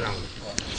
السلام علیکم۔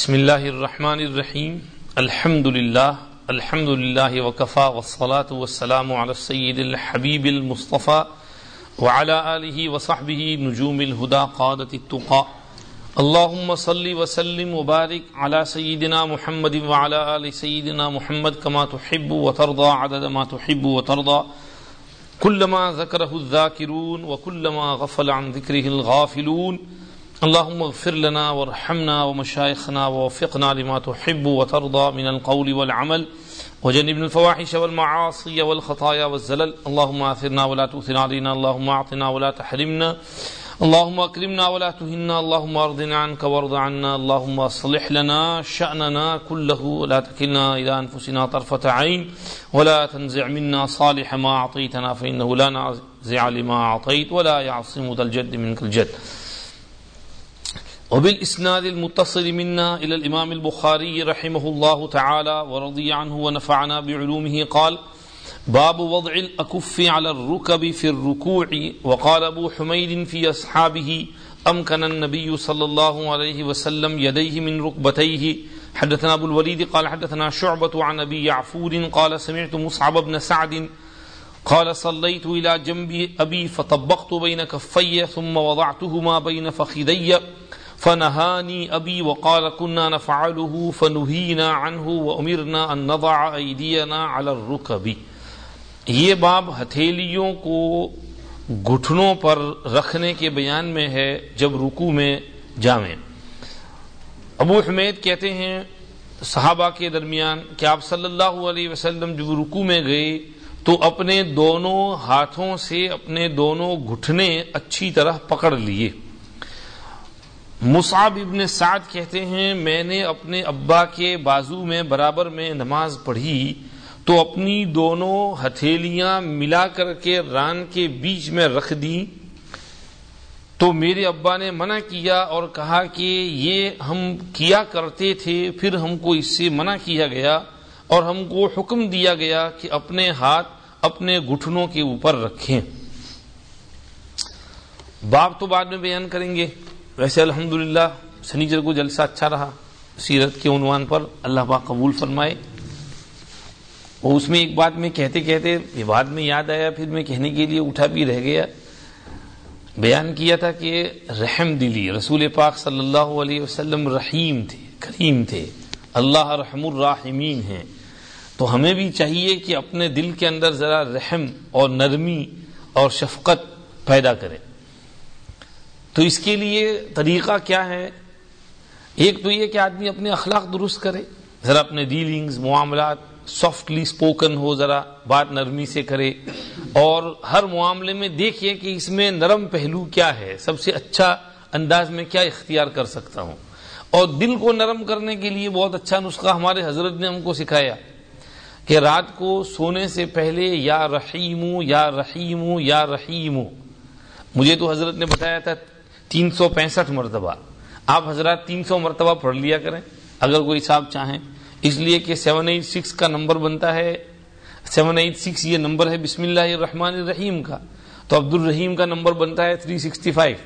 بسم الله الرحمن الرحيم الحمد لله الحمد لله وكفى والصلاة والسلام على السيد الحبيب المصطفى وعلى آله وصحبه نجوم الهدى قادة التقى اللهم صل وسلم وبارك على سيدنا محمد وعلى آل سيدنا محمد كما تحب وترضى عدد ما تحب وترضى كلما ذكره الذاكرون وكلما غفل عن ذكره الغافلون۔ اللهم اغفر لنا وارحمنا ومشايخنا ووفقنا لما تحب وترضى من القول والعمل. وجنبنا الفواحش والمعاصي والخطايا والزلل. اللهم آثرنا ولا تؤثر علينا. اللهم أعطنا ولا تحرمنا. اللهم أكرمنا ولا تهنا. اللهم أرضنا عنك وارض عنا. اللهم أصلح لنا شأننا كله. ولا تكلنا إلى أنفسنا طرفة عين. ولا تنزع منا صالح ما أعطيتنا، فإنه لا نازع لما أعطيت. ولا يعصم ذا الجد منك الجد. وبالإسناد المتصل منا إلى الإمام البخاري رحمه الله تعالى ورضي عنه ونفعنا بعلومه قال، باب وضع الأكف على الركب في الركوع، وقال أبو حميد في أصحابه، أمكن النبي صلى الله عليه وسلم يديه من ركبتيه. حدثنا أبو الوليد قال حدثنا شعبة عن أبي يعفور قال سمعت مصعب بن سعد قال صليت إلى جنب أبي فطبقت بين كفي ثم وضعتهما بين فخذي. فنهاني أبي وقال كنا نفعله فنهينا عنه وأمرنا أن نضع أيدينا على الركب۔ یہ باب ہتھیلیوں کو گھٹنوں پر رکھنے کے بیان میں ہے جب رکو میں جامیں ابو حمید کہتے ہیں، صحابہ کے درمیان کہ آپ صلی اللہ علیہ وسلم جب رکو میں گئے تو اپنے دونوں ہاتھوں سے اپنے دونوں گھٹنے اچھی طرح پکڑ لیے۔ مصعب ابن سعد کہتے ہیں، میں نے اپنے ابا کے بازو میں برابر میں نماز پڑھی تو اپنی دونوں ہتھیلیاں ملا کر کے ران کے بیچ میں رکھ دی۔ تو میرے ابا نے منع کیا اور کہا کہ یہ ہم کیا کرتے تھے، پھر ہم کو اس سے منع کیا گیا اور ہم کو حکم دیا گیا کہ اپنے ہاتھ اپنے گھٹنوں کے اوپر رکھیں۔ باپ تو بعد میں بیان کریں گے۔ ویسے الحمدللہ سنیچر کو جلسہ اچھا رہا۔ سیرت کے عنوان پر اللہ پاک قبول فرمائے۔ اور اس میں ایک بات میں کہتے کہتے بعد میں یاد آیا، پھر میں کہنے کے لیے اٹھا بھی رہ گیا۔ بیان کیا تھا کہ رحم دلی، رسول پاک صلی اللہ علیہ وسلم رحیم تھے، کریم تھے۔ اللہ رحم الراحمین ہیں۔ تو ہمیں بھی چاہیے کہ اپنے دل کے اندر ذرا رحم اور نرمی اور شفقت پیدا کریں۔ تو اس کے لیے طریقہ کیا ہے؟ ایک تو یہ کہ آدمی اپنے اخلاق درست کرے، ذرا اپنے ڈیلنگز معاملات سافٹلی اسپوکن ہو، ذرا بات نرمی سے کرے۔ اور ہر معاملے میں دیکھیے کہ اس میں نرم پہلو کیا ہے؟ سب سے اچھا انداز میں کیا اختیار کر سکتا ہوں؟ اور دل کو نرم کرنے کے لیے بہت اچھا نسخہ ہمارے حضرت نے ہم کو سکھایا کہ رات کو سونے سے پہلے یا رحیم یا رحیم یا رحیم مجھے تو حضرت نے بتایا تھا تین سو پینسٹھ مرتبہ۔ آپ حضرات تین سو مرتبہ پڑھ لیا کریں۔ اگر کوئی صاحب چاہیں۔ اس لیے کہ سیون ایٹ سکس کا نمبر بنتا ہے۔ سیون ایٹ سکس یہ نمبر ہے بسم اللہ الرحمن الرحیم کا۔ تو عبد الرحیم کا نمبر بنتا ہے 365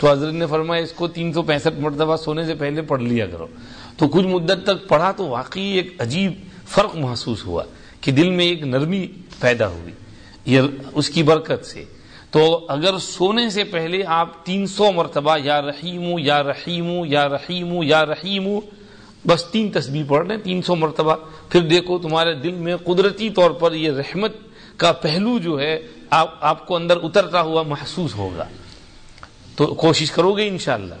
تو حضرت نے فرمایا اس کو تین سو پینسٹھ مرتبہ سونے سے پہلے پڑھ لیا کرو۔ تو کچھ مدت تک پڑھا تو واقعی ایک عجیب فرق محسوس ہوا کہ دل میں ایک نرمی پیدا ہوئی۔ یہ اس کی برکت سے۔ تو اگر سونے سے پہلے آپ تین سو مرتبہ یا رحیم یا رحیم یا رحیم یا رحیم بس تین تسبیح پڑھ لیں تین سو مرتبہ۔ پھر دیکھو تمہارے دل میں قدرتی طور پر یہ رحمت کا پہلو جو ہے آپ آپ کو اندر اترتا ہوا محسوس ہوگا۔ تو کوشش کرو گے انشاءاللہ۔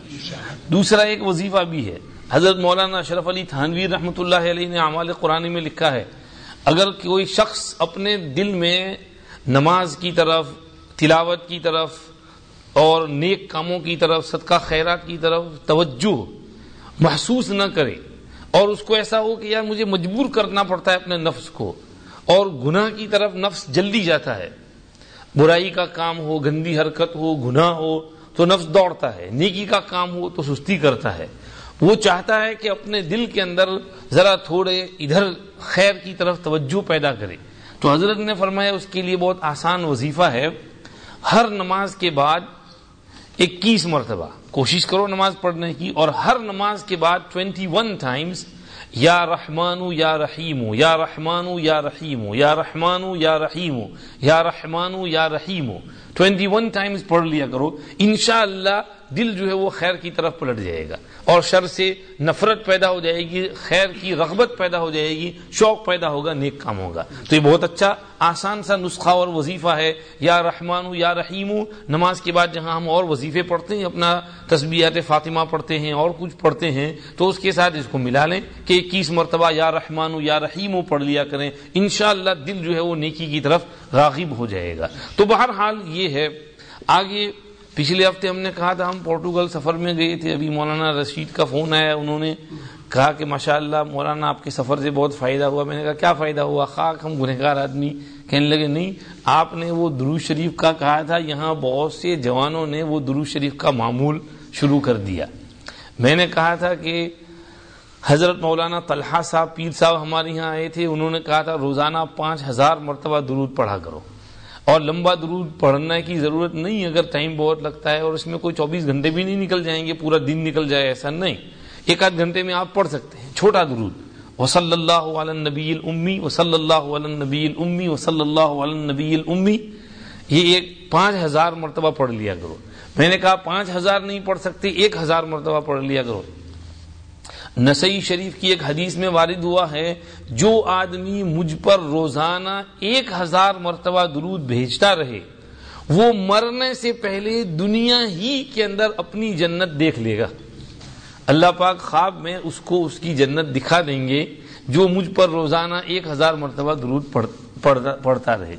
دوسرا ایک وظیفہ بھی ہے۔ حضرت مولانا اشرف علی تھانوی رحمۃ اللہ علیہ نے اعمال قرآن میں لکھا ہے اگر کوئی شخص اپنے دل میں نماز کی طرف تلاوت کی طرف اور نیک کاموں کی طرف، صدقہ خیرات کی طرف توجہ محسوس نہ کرے اور اس کو ایسا ہو کہ یار مجھے مجبور کرنا پڑتا ہے اپنے نفس کو اور گناہ کی طرف نفس جلدی جاتا ہے۔ برائی کا کام ہو، گندی حرکت ہو، گناہ ہو تو نفس دوڑتا ہے، نیکی کا کام ہو تو سستی کرتا ہے۔ وہ چاہتا ہے کہ اپنے دل کے اندر ذرا تھوڑے ادھر خیر کی طرف توجہ پیدا کرے۔ تو حضرت نے فرمایا، اس کے لیے بہت آسان وظیفہ ہے۔ ہر نماز کے بعد اکیس مرتبہ کوشش کرو نماز پڑھنے کی اور ہر نماز کے بعد ٹوینٹی ون ٹائمس یا رحمان یا رحیم یا رحمان یا رحیم یا رحمان یا رحیم یا رحمان یا رحیم ٹوینٹی ون ٹائمس پڑھ لیا کرو۔ انشاءاللہ اللہ دل جو ہے وہ خیر کی طرف پلٹ جائے گا اور شر سے نفرت پیدا ہو جائے گی، خیر کی رغبت پیدا ہو جائے گی، شوق پیدا ہوگا، نیک کام ہوگا۔ تو یہ بہت اچھا آسان سا نسخہ اور وظیفہ ہے۔ یا رحمان یا رحیم نماز کے بعد جہاں ہم اور وظیفے پڑھتے ہیں، اپنا تسبیحات فاطمہ پڑھتے ہیں اور کچھ پڑھتے ہیں، تو اس کے ساتھ اس کو ملا لیں کہ اکیس مرتبہ یا رحمان یا رحیم پڑھ لیا کریں، انشاءاللہ دل جو ہے وہ نیکی کی طرف راغب ہو جائے گا۔ تو بہرحال یہ ہے، آگے پچھلے ہفتے ہم نے کہا تھا، ہم پورٹوگل سفر میں گئے تھے، ابھی مولانا رشید کا فون آیا، انہوں نے کہا کہ ماشاء اللہ مولانا آپ کے سفر سے بہت فائدہ ہوا۔ میں نے کہا، کیا فائدہ ہوا؟ خاک، ہم گنہگار آدمی۔ کہنے لگے، نہیں، آپ نے وہ درو شریف کا کہا تھا، یہاں بہت سے جوانوں نے وہ درو شریف کا معمول شروع کر دیا۔ میں نے کہا تھا کہ حضرت مولانا طلحہ صاحب، پیر صاحب ہمارے یہاں آئے تھے، انہوں نے کہا تھا، روزانہ پانچ ہزار مرتبہ درود پڑھا کرو۔ اور لمبا درود پڑھنے کی ضرورت نہیں، اگر ٹائم بہت لگتا ہے اور اس میں کوئی چوبیس گھنٹے بھی نہیں نکل جائیں گے، پورا دن نکل جائے، ایسا نہیں۔ ایک آدھ گھنٹے میں آپ پڑھ سکتے ہیں، چھوٹا درود۔ وصلی اللہ علیہ نبی المی وصلی اللہ علیہ نبی المی وصلی اللہ علیہ نبی المی یہ ایک پانچ ہزار مرتبہ پڑھ لیا کرو۔ میں نے کہا پانچ ہزار نہیں پڑھ سکتے، ایک ہزار مرتبہ پڑھ لیا کرو۔ نسائی شریف کی ایک حدیث میں وارد ہوا ہے، جو آدمی مجھ پر روزانہ ایک ہزار مرتبہ درود بھیجتا رہے، وہ مرنے سے پہلے دنیا ہی کے اندر اپنی جنت دیکھ لے گا۔ اللہ پاک خواب میں اس کو اس کی جنت دکھا دیں گے، جو مجھ پر روزانہ ایک ہزار مرتبہ درود پڑھتا رہے۔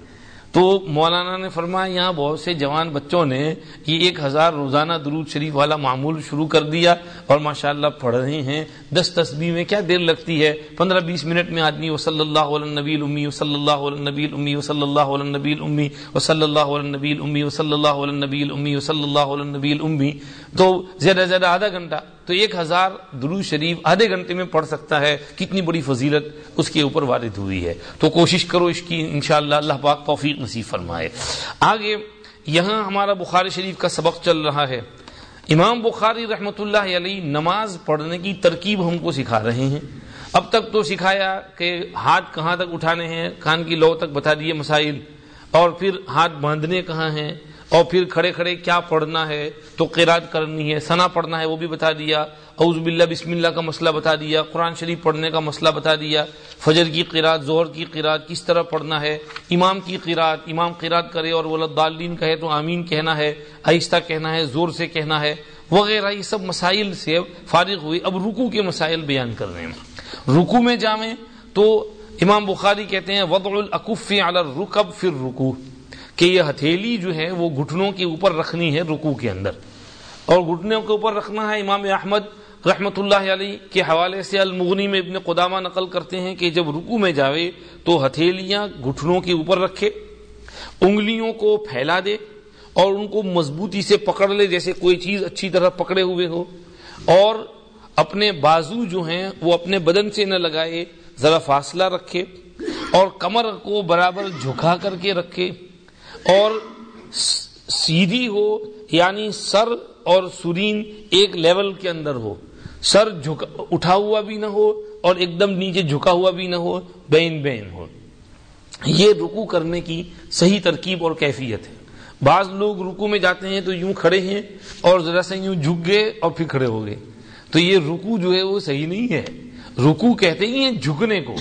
تو مولانا نے فرمایا، یہاں بہت سے جوان بچوں نے یہ ایک ہزار روزانہ درود شریف والا معمول شروع کر دیا اور ماشاءاللہ پڑھ رہے ہیں۔ دس تسبیح میں کیا دیر لگتی ہے؟ پندرہ بیس منٹ میں آدمی وصلی صلی اللہ علیہ نبی امی و صلی اللہ علیہ نبی امی وصلی اللہ علیہ نبی امی وصلی اللہ علیہ نبی المی وصلی اللہ علیہ نبی امی وصلی اللہ علیہ نبی امی۔ تو زیادہ زیادہ آدھا گھنٹہ تو ایک ہزار درو شریف آدھے گھنٹے میں پڑھ سکتا ہے، کتنی بڑی فضیلت اس کے اوپر وارد ہوئی ہے۔ تو کوشش کرو اس کی، انشاءاللہ اللہ پاک توفیق نصیب فرمائے۔ آگے، یہاں ہمارا بخاری شریف کا سبق چل رہا ہے۔ امام بخاری رحمت اللہ علیہ نماز پڑھنے کی ترکیب ہم کو سکھا رہے ہیں۔ اب تک تو سکھایا کہ ہاتھ کہاں تک اٹھانے ہیں، کان کی لو تک بتا دیے مسائل، اور پھر ہاتھ باندھنے کہاں ہیں۔ اور پھر کھڑے کھڑے کیا پڑھنا ہے؟ تو قیرات کرنی ہے سنا پڑھنا ہے، وہ بھی بتا دیا۔ اعوذ باللہ، بسم اللہ کا مسئلہ بتا دیا۔ قرآن شریف پڑھنے کا مسئلہ بتا دیا۔ فجر کی قیرات زہر کی قیرات کس طرح پڑھنا ہے؟ امام کی قیرات امام قیرات کرے اور ولدالین کہے تو آمین کہنا ہے، آہستہ کہنا ہے، زور سے کہنا ہے، وغیرہ یہ سب مسائل سے فارغ ہوئی اب رکو کے مسائل بیان کر رہے ہیں۔ رکو میں جامیں تو امام بخاری کہتے ہیں، وضع العقف علی الرکب فر رکو کہ یہ ہتھیلی جو ہے وہ گھٹنوں کے اوپر رکھنی ہے رکو کے اندر۔ اور گھٹنوں کے اوپر رکھنا ہے امام احمد رحمت اللہ علیہ کے حوالے سے المغنی میں ابن قدامہ نقل کرتے ہیں کہ جب رکو میں جاوے تو ہتھیلیاں گھٹنوں کے اوپر رکھے، انگلیوں کو پھیلا دے اور ان کو مضبوطی سے پکڑ لے جیسے کوئی چیز اچھی طرح پکڑے ہوئے ہو۔ اور اپنے بازو جو ہیں وہ اپنے بدن سے نہ لگائے، ذرا فاصلہ رکھے اور کمر کو برابر جھکا کر کے رکھے۔ اور سیدھی ہو یعنی سر اور سرین ایک لیول کے اندر ہو۔ سر اٹھا ہوا بھی نہ ہو اور ایک دم نیچے جھکا ہوا بھی نہ ہو، بین بین ہو۔ یہ رکو کرنے کی صحیح ترکیب اور کیفیت ہے۔ بعض لوگ رکو میں جاتے ہیں تو یوں کھڑے ہیں اور ذرا سے یوں جھک گئے اور پھر کھڑے ہو گئے۔ تو یہ رکو جو ہے وہ صحیح نہیں ہے۔ رکو کہتے ہی ہیں جھکنے کو۔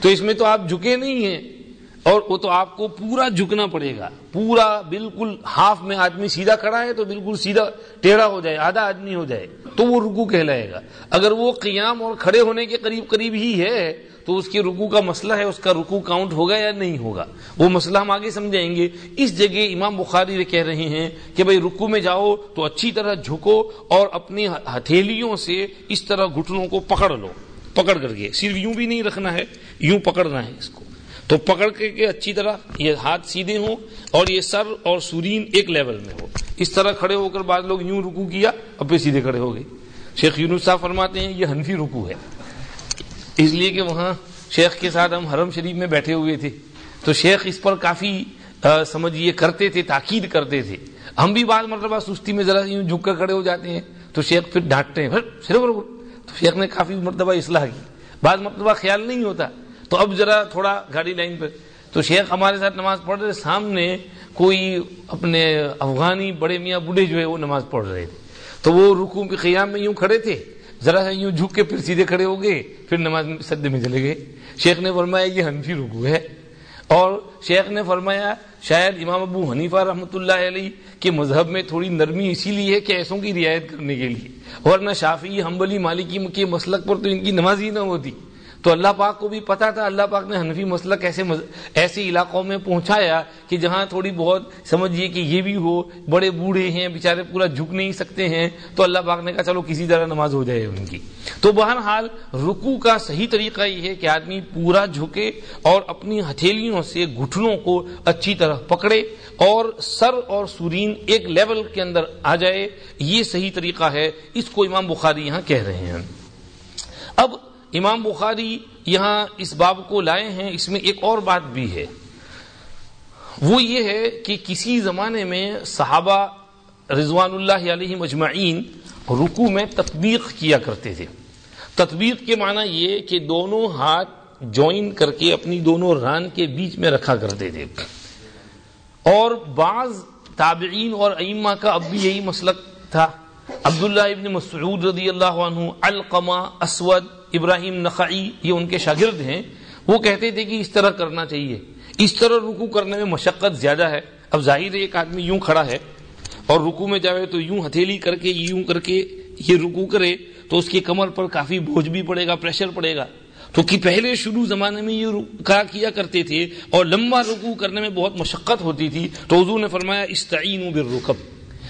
تو اس میں تو آپ جھکے نہیں ہیں۔ اور وہ تو آپ کو پورا جھکنا پڑے گا۔ پورا بالکل ہاف میں آدمی سیدھا کھڑا ہے تو بالکل سیدھا ٹیڑھا ہو جائے، آدھا آدمی ہو جائے۔ تو وہ رکو کہلائے گا۔ اگر وہ قیام اور کھڑے ہونے کے قریب قریب ہی ہے تو اس کے رکو کا مسئلہ ہے، اس کا رکو کاؤنٹ ہوگا یا نہیں ہوگا۔ وہ مسئلہ ہم آگے سمجھیں گے۔ اس جگہ امام بخاری کہہ رہے ہیں کہ بھائی رکو میں جاؤ تو اچھی طرح جھکو اور اپنی ہتھیلیوں سے اس طرح گھٹنوں کو پکڑ لو۔ پکڑ کر کے۔ صرف یوں بھی نہیں رکھنا ہے، یوں پکڑنا ہے اس کو۔ تو پکڑ کے اچھی طرح یہ ہاتھ سیدھے ہوں اور یہ سر اور سورین ایک لیول میں ہو۔ اس طرح کھڑے ہو کر بعض لوگ یوں رکو کیا اور پھر سیدھے کھڑے ہو گئے۔ شیخ یونس صاحب فرماتے ہیں، یہ حنفی رکو ہے۔ اس لیے کہ وہاں شیخ کے ساتھ ہم حرم شریف میں بیٹھے ہوئے تھے۔ تو شیخ اس پر کافی سمجھیے کرتے تھے، تاکید کرتے تھے۔ ہم بھی بعض مرتبہ سستی میں ذرا یوں جھک کر کھڑے ہو جاتے ہیں۔ تو شیخ پھر ڈانٹتے ہیں تو شیخ نے کافی مرتبہ اصلاح کی۔ بعض مرتبہ خیال نہیں ہوتا۔ تو اب ذرا تھوڑا گاڑی لائن پہ۔ تو شیخ ہمارے ساتھ نماز پڑھ رہے سامنے کوئی اپنے افغانی بڑے میاں بوڑھے جو ہے وہ نماز پڑھ رہے تھے۔ تو وہ رکو کے قیام میں یوں کھڑے تھے۔ ذرا سا یوں جھک کے پھر سیدھے کھڑے ہو گئے۔ پھر نماز سدے میں چلے گئے۔ شیخ نے فرمایا یہ حنفی رکو ہے۔ اور شیخ نے فرمایا شاید امام ابو حنیفہ رحمۃ اللہ علیہ کے مذہب میں تھوڑی نرمی اسی لیے ہے کہ ایسوں کی رعایت کرنے کے لیے۔ ورنہ شافی حنبلی، مالکی کے مسلک پر تو ان کی نماز ہی نہ ہوتی۔ تو اللہ پاک کو بھی پتا تھا اللہ پاک نے حنفی مسئلہ کیسے مز... ایسے علاقوں میں پہنچایا کہ جہاں تھوڑی بہت سمجھیے کہ یہ بھی ہو، بڑے بوڑھے ہیں بےچارے پورا جھک نہیں سکتے ہیں، تو اللہ پاک نے کہا چلو کسی طرح نماز ہو جائے ان کی۔ تو بہرحال رکو کا صحیح طریقہ یہ ہے کہ آدمی پورا جھکے اور اپنی ہتھیلیوں سے گھٹنوں کو اچھی طرح پکڑے اور سر اور سورین ایک لیول کے اندر آ جائے۔ یہ صحیح طریقہ ہے۔ اس کو امام بخاری یہاں کہہ رہے ہیں۔ اب امام بخاری یہاں اس باب کو لائے ہیں، اس میں ایک اور بات بھی ہے۔ وہ یہ ہے کہ کسی زمانے میں صحابہ رضوان اللہ علیہ مجمعین رکو میں تطبیق کیا کرتے تھے۔ تطبیق کے معنی یہ کہ دونوں ہاتھ جوائن کر کے اپنی دونوں ران کے بیچ میں رکھا کرتے تھے۔ اور بعض تابعین اور ائمہ کا اب بھی یہی مسلک تھا۔ عبداللہ ابن مسعود رضی اللہ عنہ القما اسود ابراہیم نقائی یہ ان کے شاگرد ہیں، وہ کہتے تھے کہ اس طرح کرنا چاہیے۔ اس طرح رکو کرنے میں مشقت زیادہ ہے۔ اب ظاہر ہے ایک آدمی یوں کھڑا ہے اور رکو میں جاوے تو یوں ہتھیلی کر کے، یوں کر کے یہ رکو کرے تو اس کی کمر پر کافی بوجھ بھی پڑے گا، پریشر پڑے گا۔ تو کہ پہلے شروع زمانے میں یہ کہا کیا کرتے تھے اور لمبا رکو کرنے میں بہت مشقت ہوتی تھی تو حضور نے فرمایا استعین بالرکب،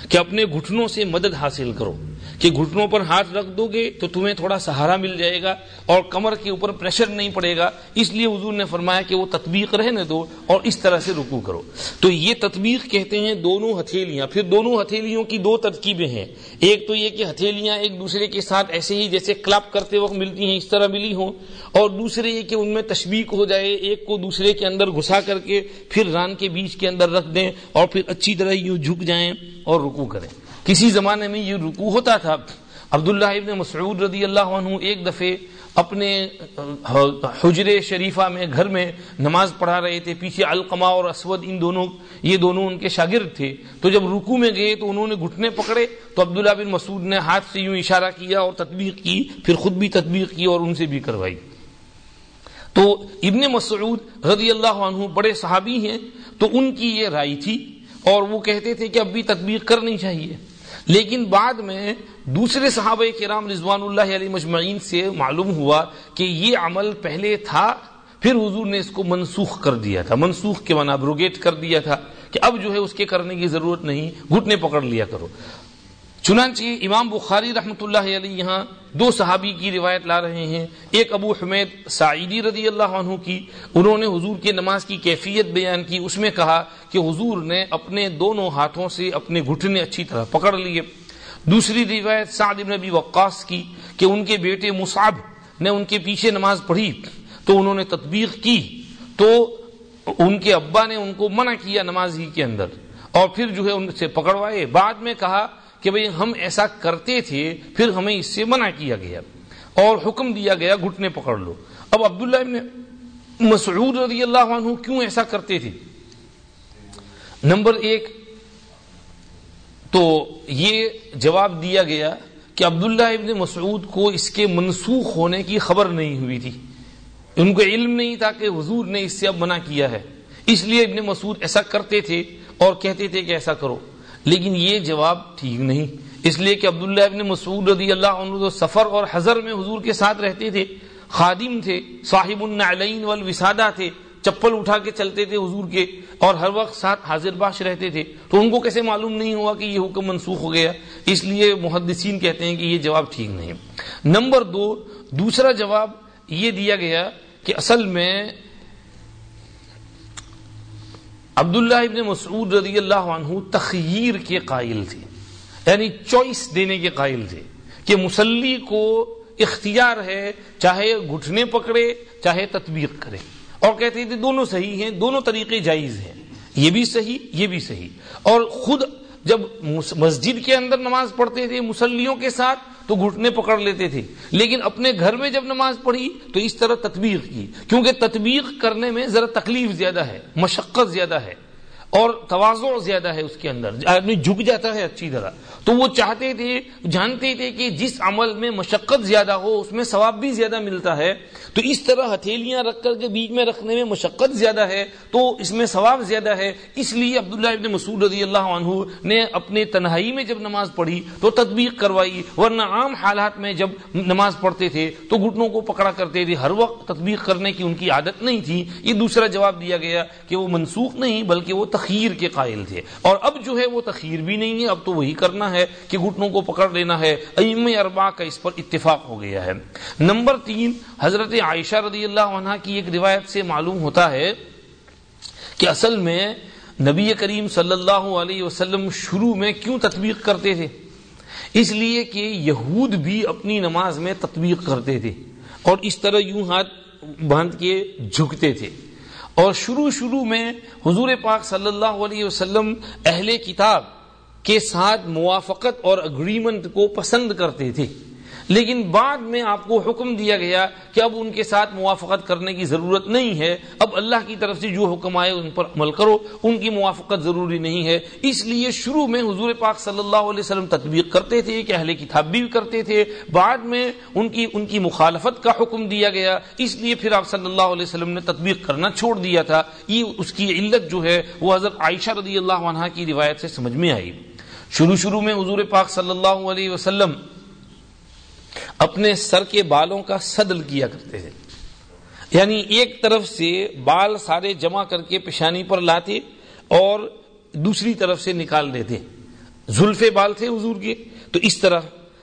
کہ اپنے گھٹنوں سے مدد حاصل کرو۔ کہ گھٹنوں پر ہاتھ رکھ دو گے تو تمہیں تھوڑا سہارا مل جائے گا اور کمر کے اوپر پریشر نہیں پڑے گا۔ اس لیے حضور نے فرمایا کہ وہ تطبیق رہنے دو اور اس طرح سے رکو کرو۔ تو یہ تطبیق کہتے ہیں دونوں ہتھیلیاں۔ پھر دونوں ہتھیلیوں کی دو ترکیبیں ہیں۔ ایک تو یہ کہ ہتھیلیاں ایک دوسرے کے ساتھ ایسے ہی جیسے کلپ کرتے وقت ملتی ہیں، اس طرح ملی ہوں۔ اور دوسرے یہ کہ ان میں تشویق ہو جائے، ایک کو دوسرے کے اندر گھسا کر کے پھر ران کے بیچ کے اندر رکھ دیں اور پھر اچھی طرح یوں جھک جائیں اور رکو کریں۔ کسی زمانے میں یہ رکو ہوتا تھا۔ عبداللہ ابن مسعود رضی اللہ عنہ ایک دفعے اپنے حجر شریفہ میں، گھر میں نماز پڑھا رہے تھے۔ پیچھے القما اور اسود، ان دونوں، یہ دونوں ان کے شاگرد تھے۔ تو جب رکو میں گئے تو انہوں نے گھٹنے پکڑے۔ تو عبداللہ بن مسعود نے ہاتھ سے یوں اشارہ کیا اور تطبیق کی، پھر خود بھی تطبیق کی اور ان سے بھی کروائی۔ تو ابن مسعود رضی اللہ عنہ بڑے صحابی ہیں۔ تو ان کی یہ رائے تھی اور وہ کہتے تھے کہ اب بھی تطبیق کرنی چاہیے۔ لیکن بعد میں دوسرے صحابہ کرام رضوان اللہ علیہ مجمعین سے معلوم ہوا کہ یہ عمل پہلے تھا، پھر حضور نے اس کو منسوخ کر دیا تھا۔ منسوخ کے معنی بروگیٹ کر دیا تھا کہ اب جو ہے اس کے کرنے کی ضرورت نہیں، گھٹنے پکڑ لیا کرو۔ چنانچہ امام بخاری رحمۃ اللہ علیہ یہاں دو صحابی کی روایت لا رہے ہیں۔ ایک ابو حمید سعیدی رضی اللہ عنہ کی، انہوں نے حضور کے نماز کی کیفیت بیان کی۔ اس میں کہا کہ حضور نے اپنے دونوں ہاتھوں سے اپنے گھٹنے اچھی طرح پکڑ لیے۔ دوسری روایت سعد بن نبی وقاص کی کہ ان کے بیٹے مصعب نے ان کے پیچھے نماز پڑھی تو انہوں نے تطبیق کی تو ان کے ابا نے ان کو منع کیا نماز ہی کے اندر اور پھر جو ہے ان سے پکڑوائے۔ بعد میں کہا کہ بھئی ہم ایسا کرتے تھے، پھر ہمیں اس سے منع کیا گیا۔ اور حکم دیا گیا، گھٹنے پکڑ لو۔ اب عبداللہ ابن مسعود رضی اللہ عنہ کیوں ایسا کرتے تھے؟ نمبر ایک، تو یہ جواب دیا گیا کہ عبداللہ ابن مسعود کو اس کے منسوخ ہونے کی خبر نہیں ہوئی تھی۔ ان کو علم نہیں تھا کہ حضور نے اس سے اب منع کیا ہے۔ اس لیے ابن مسعود ایسا کرتے تھے اور کہتے تھے کہ ایسا کرو۔ لیکن یہ جواب ٹھیک نہیں۔ اس لیے کہ عبداللہ ابن مسعود رضی اللہ عنہ تو سفر اور حضر میں حضور کے ساتھ رہتے تھے، خادم تھے، صاحب النعلین والوسادہ تھے، چپل اٹھا کے چلتے تھے حضور کے اور ہر وقت ساتھ حاضر باش رہتے تھے۔ تو ان کو کیسے معلوم نہیں ہوا کہ یہ حکم منسوخ ہو گیا؟ اس لیے محدثین کہتے ہیں کہ یہ جواب ٹھیک نہیں۔ نمبر دو، دوسرا جواب یہ دیا گیا کہ اصل میں عبداللہ ابن مسعود رضی اللہ عنہ تخیر کے قائل تھے یعنی چوائس دینے کے قائل تھے کہ مسلی کو اختیار ہے چاہے گھٹنے پکڑے، چاہے تطبیق کرے۔ اور کہتے تھے دونوں صحیح ہیں، دونوں طریقے جائز ہیں۔ یہ بھی صحیح، یہ بھی صحیح۔ اور خود جب مسجد کے اندر نماز پڑھتے تھے مسلیوں کے ساتھ تو گھٹنے پکڑ لیتے تھے لیکن اپنے گھر میں جب نماز پڑھی تو اس طرح تطبیق کی کیونکہ تطبیق کرنے میں ذرا تکلیف زیادہ ہے مشقت زیادہ ہے اور توازع زیادہ ہے اس کے اندر۔ آدمی جھک جاتا ہے اچھی طرح۔ تو وہ چاہتے تھے، جانتے تھے کہ جس عمل میں مشقت زیادہ ہو، اس میں ثواب بھی زیادہ ملتا ہے۔ تو اس طرح ہتھیلیاں رکھ کر کے بیچ میں رکھنے میں مشقت زیادہ ہے، تو اس میں ثواب زیادہ ہے۔ اس لیے عبداللہ ابن مسعود رضی اللہ عنہ نے اپنے تنہائی میں جب نماز پڑھی، تو تدبیق کروائی۔ ورنہ عام حالات میں جب نماز پڑھتے تھے، تو گھٹنوں کو پکڑا کرتے تھے۔ ہر وقت تدبیق کرنے کی ان کی عادت نہیں تھی۔ یہ دوسرا جواب دیا گیا کہ وہ منسوخ نہیں، بلکہ وہ تخیر کے قائل تھے۔ اور اب جو ہے وہ تخیر بھی نہیں ہے، اب تو وہی کرنا ہے کہ گھٹنوں کو پکڑ لینا ہے۔ ائم اربا کا اس پر اتفاق ہو گیا ہے۔ نمبر تین، حضرت عائشہ رضی اللہ عنہ کی ایک روایت سے معلوم ہوتا ہے کہ اصل میں نبی کریم صلی اللہ علیہ وسلم شروع میں کیوں تطبیق کرتے تھے؟ اس لیے کہ یہود بھی اپنی نماز میں تطبیق کرتے تھے اور اس طرح یوں ہاتھ باندھ کے جھکتے تھے۔ اور شروع شروع میں حضور پاک صلی اللہ علیہ وسلم اہل کتاب کے ساتھ موافقت اور اگریمنٹ کو پسند کرتے تھے۔ لیکن بعد میں آپ کو حکم دیا گیا کہ اب ان کے ساتھ موافقت کرنے کی ضرورت نہیں ہے۔ اب اللہ کی طرف سے جو حکم آئے ان پر عمل کرو، ان کی موافقت ضروری نہیں ہے۔ اس لیے شروع میں حضور پاک صلی اللہ علیہ وسلم تطبیق کرتے تھے، کہ اہل کتاب بھی کرتے تھے۔ بعد میں ان کی ان کی مخالفت کا حکم دیا گیا۔ اس لیے پھر آپ صلی اللہ علیہ وسلم نے تطبیق کرنا چھوڑ دیا تھا۔ یہ اس کی علت جو ہے، وہ حضرت عائشہ رضی اللہ عنہ کی روایت سے سمجھ میں آئی۔ شروع شروع میں حضور پاک صلی اللہ علیہ وسلم اپنے سر کے بالوں کا صدل کیا کرتے تھے یعنی ایک طرف سے بال سارے جمع کر کے پیشانی پر لاتے اور دوسری طرف سے نکال دیتے۔ زلفے بال تھے حضور کے۔ تو اس طرح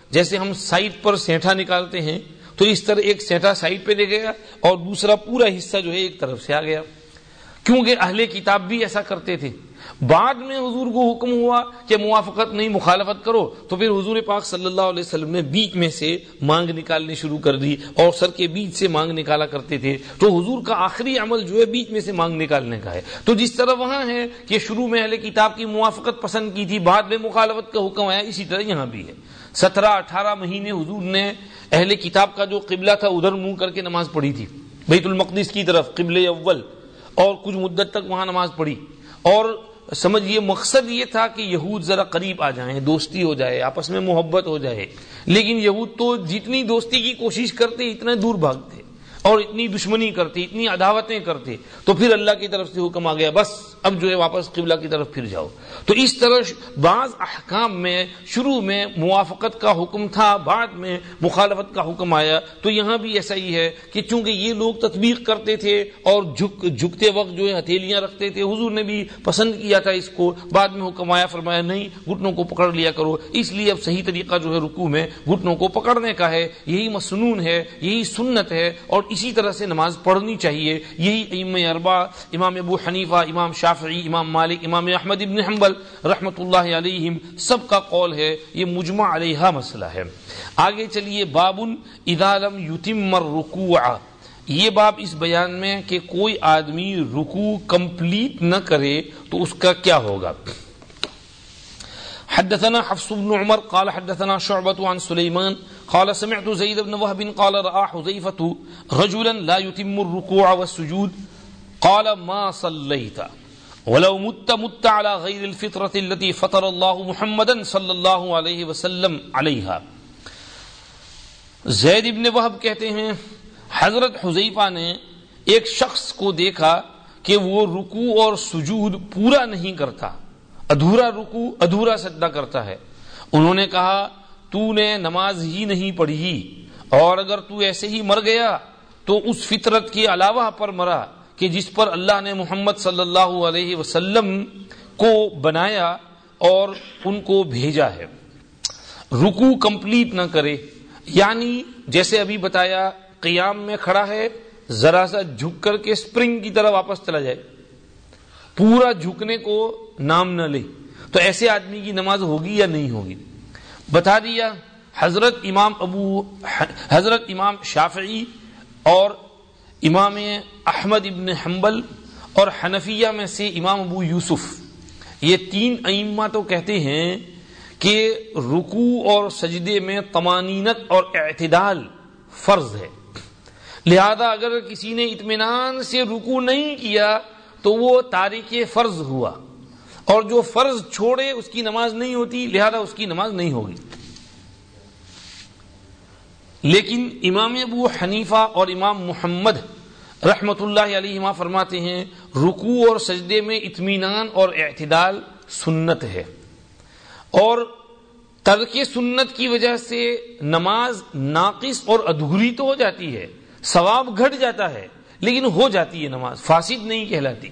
جیسے ہم سائڈ پر سینٹا نکالتے ہیں، تو اس طرح ایک سینٹا سائڈ پہ لے گیا اور دوسرا پورا حصہ جو ہے ایک طرف سے آ گیا۔ کیونکہ اہل کتاب بھی ایسا کرتے تھے۔ بعد میں حضور کو حکم ہوا کہ موافقت نہیں، مخالفت کرو۔ تو پھر حضور پاک صلی اللہ علیہ وسلم نے بیچ میں سے مانگ نکالنی شروع کر دی اور سر کے بیچ سے مانگ نکالا کرتے تھے۔ تو حضور کا آخری عمل جو ہے بیچ میں سے مانگ نکالنے کا ہے۔ تو جس طرح وہاں ہے کہ شروع میں اہل کتاب کی موافقت پسند کی تھی، بعد میں مخالفت کا حکم آیا، اسی طرح یہاں بھی ہے۔ سترہ، اٹھارہ مہینے حضور نے اہل کتاب کا جو قبلہ تھا، ادھر منہ کر کے نماز پڑھی تھی۔ بیت المقدس کی طرف قبل اول، اور کچھ مدت تک وہاں نماز پڑھی۔ اور سمجھئے مقصد یہ تھا کہ یہود ذرا قریب آ جائیں، دوستی ہو جائے، آپس میں محبت ہو جائے۔ لیکن یہود تو جتنی دوستی کی کوشش کرتے اتنے دور بھاگتے۔ اور اتنی دشمنی کرتے اتنی عداوتیں کرتے تو پھر اللہ کی طرف سے حکم آ گیا، بس اب جو ہے واپس قبلہ کی طرف پھر جاؤ۔ تو اس طرح بعض احکام میں شروع میں موافقت کا حکم تھا، بعد میں مخالفت کا حکم آیا۔ تو یہاں بھی ایسا ہی ہے کہ چونکہ یہ لوگ تطبیق کرتے تھے اور جھک جھکتے وقت جو ہے ہتھیلیاں رکھتے تھے، حضور نے بھی پسند کیا تھا اس کو۔ بعد میں حکم آیا، فرمایا نہیں، گھٹنوں کو پکڑ لیا کرو۔ اس لیے اب صحیح طریقہ جو ہے رکو میں گھٹنوں کو پکڑنے کا ہے۔ یہی مسنون ہے، یہی سنت ہے اور اسی طرح سے نماز پڑھنی چاہیے۔ یہی ام اربا امام ابو حنیفہ، امام شافعی، امام مالک، امام احمد ابن حنبل رحمت اللہ علیہم سب کا قول ہے، یہ مجمع علیہ مسئلہ ہے۔ آگے چلیے، بابن ادالم یتیم رکوع یہ باب اس بیان میں کہ کوئی آدمی رکوع کمپلیٹ نہ کرے تو اس کا کیا ہوگا۔ حدثنا حفص بن عمر، قال حدثنا شعبة عن سليمان قال سمعت زيد بن وهب قال رأى حذيفة رجلا لا يتم الركوع والسجود. قال ما صليت؟ ولو مت مت على غير الفطرة التي فطر الله محمدا صلى الله عليه وسلم عليها. زید ابن وہب کہتے ہیں، حضرت حذیفہ نے ایک شخص کو دیکھا کہ وہ رکو اور سجود پورا نہیں کرتا، ادھورا رکو ادھورا سجدہ کرتا ہے۔ انہوں نے کہا تو نے نماز ہی نہیں پڑھی۔ اور اگر تو ایسے ہی مر گیا، تو اس فطرت کے علاوہ پر مرا کہ جس پر اللہ نے محمد صلی اللہ علیہ وسلم کو بنایا اور ان کو بھیجا ہے۔ رکو کمپلیٹ نہ کرے۔ یعنی جیسے ابھی بتایا، قیام میں کھڑا ہے، ذرا سا جھک کر کے اسپرنگ کی طرح واپس چلا جائے۔ پورا جھکنے کو نام نہ لے۔ تو ایسے آدمی کی نماز ہوگی یا نہیں ہوگی؟ بتا دیا حضرت امام ابو حضرت امام شافعی اور امام احمد ابن حنبل اور حنفیہ میں سے امام ابو یوسف۔ یہ تین ائمہ تو کہتے ہیں کہ رکو اور سجدے میں تمانینت اور اعتدال فرض ہے۔ لہذا اگر کسی نے اطمینان سے رکو نہیں کیا تو وہ تاریخ فرض ہوا۔ اور جو فرض چھوڑے اس کی نماز نہیں ہوتی، لہذا اس کی نماز نہیں ہوگی۔ لیکن امام ابو حنیفہ اور امام محمد رحمت اللہ علیہ فرماتے ہیں رکو اور سجدے میں اطمینان اور اعتدال سنت ہے۔ اور ترک سنت کی وجہ سے نماز ناقص اور ادھوری تو ہو جاتی ہے، ثواب گھٹ جاتا ہے، لیکن ہو جاتی ہے نماز، فاسد نہیں کہلاتی۔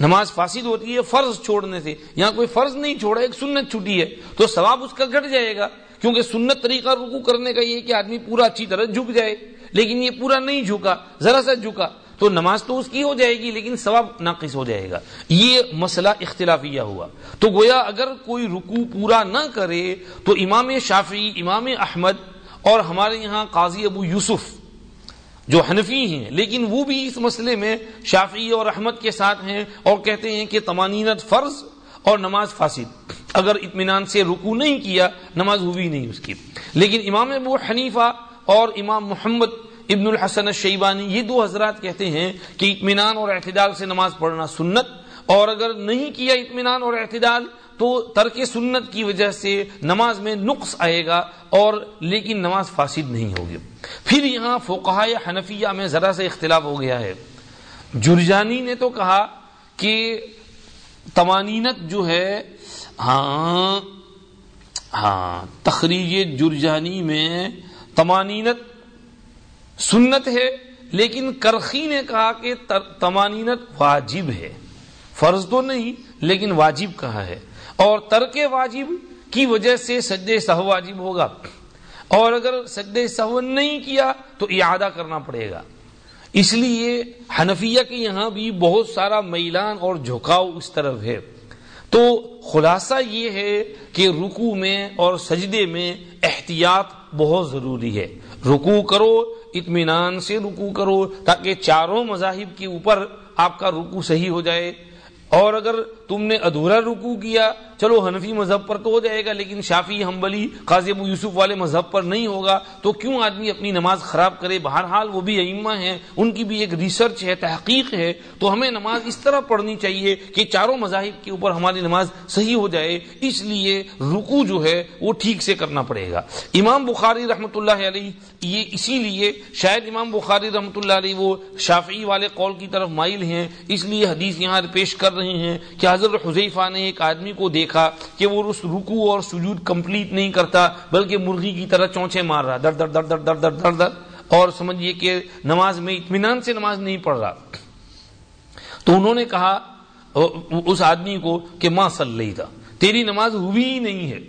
نماز فاسد ہوتی ہے، فرض چھوڑنے سے۔ یہاں کوئی فرض نہیں چھوڑا، ایک سنت چھٹی ہے۔ تو ثواب اس کا گھٹ جائے گا۔ کیونکہ سنت طریقہ رکو کرنے کا یہ کہ آدمی پورا اچھی طرح جھک جائے۔ لیکن یہ پورا نہیں جھکا، ذرا سا جھکا۔ تو نماز تو اس کی ہو جائے گی، لیکن ثواب ناقص ہو جائے گا۔ یہ مسئلہ اختلافیہ ہوا۔ تو گویا اگر کوئی رکو پورا نہ کرے، تو امام شافی امام احمد اور ہمارے یہاں قاضی ابو یوسف جو حنفی ہیں، لیکن وہ بھی اس مسئلے میں شافی اور احمد کے ساتھ ہیں اور کہتے ہیں کہ تمانینت فرض اور نماز فاسد۔ اگر اطمینان سے رکو نہیں کیا، نماز ہوئی نہیں اس کی۔ لیکن امام ابو حنیفہ اور امام محمد ابن الحسن الشیبانی یہ دو حضرات کہتے ہیں کہ اطمینان اور اعتدال سے نماز پڑھنا سنت اور اگر نہیں کیا اطمینان اور اعتدال تو ترک سنت کی وجہ سے نماز میں نقص آئے گا اور لیکن نماز فاسد نہیں ہوگی۔ پھر یہاں فوقہ حنفیہ میں ذرا سے اختلاف ہو گیا ہے۔ جرجانی نے تو کہا کہ تمانینت جو ہے ہاں ہاں تخریج جرجانی میں تمانینت سنت ہے، لیکن کرخی نے کہا کہ تمانینت واجب ہے۔ فرض تو نہیں، لیکن واجب کہا ہے۔ اور ترک واجب کی وجہ سے سجد سہو واجب ہوگا۔ اور اگر سجد سہو نہیں کیا تو اعادہ کرنا پڑے گا۔ اس لیے حنفیہ کے یہاں بھی بہت سارا میلان اور جھکاؤ اس طرف ہے۔ تو خلاصہ یہ ہے کہ رکو میں اور سجدے میں احتیاط بہت ضروری ہے۔ رکو کرو، اطمینان سے رکو کرو تاکہ چاروں مذاہب کے اوپر آپ کا رکو صحیح ہو جائے۔ اور اگر تم نے ادھورا رکو کیا چلو حنفی مذہب پر تو ہو جائے گا، لیکن شافی حنبلی، قاضی ابو یوسف والے مذہب پر نہیں ہوگا، تو کیوں آدمی اپنی نماز خراب کرے؟ بہرحال وہ بھی ائمہ ہیں، ان کی بھی ایک ریسرچ ہے، تحقیق ہے، تو ہمیں نماز اس طرح پڑھنی چاہیے کہ چاروں مذاہب کے اوپر ہماری نماز صحیح ہو جائے، اس لیے رکو جو ہے وہ ٹھیک سے کرنا پڑے گا۔ امام بخاری رحمۃ اللہ علیہ، یہ اسی لیے شاید امام بخاری رحمۃ اللہ علیہ وہ شافعی والے قول کی طرف مائل ہیں، اس لیے حدیث یہاں پیش کر رہے ہیں کہ حضرت حذیفہ نے ایک آدمی کو دیکھ دیکھا کہ وہ اس رکو اور سجود کمپلیٹ نہیں کرتا، بلکہ مرغی کی طرح چونچے مار رہا، در در در در در در در در، اور سمجھیے کہ نماز میں اطمینان سے نماز نہیں پڑھ رہا۔ تو انہوں نے کہا، اس آدمی کو کہ ماں صلی تھا تیری نماز ہوئی ہی نہیں ہے۔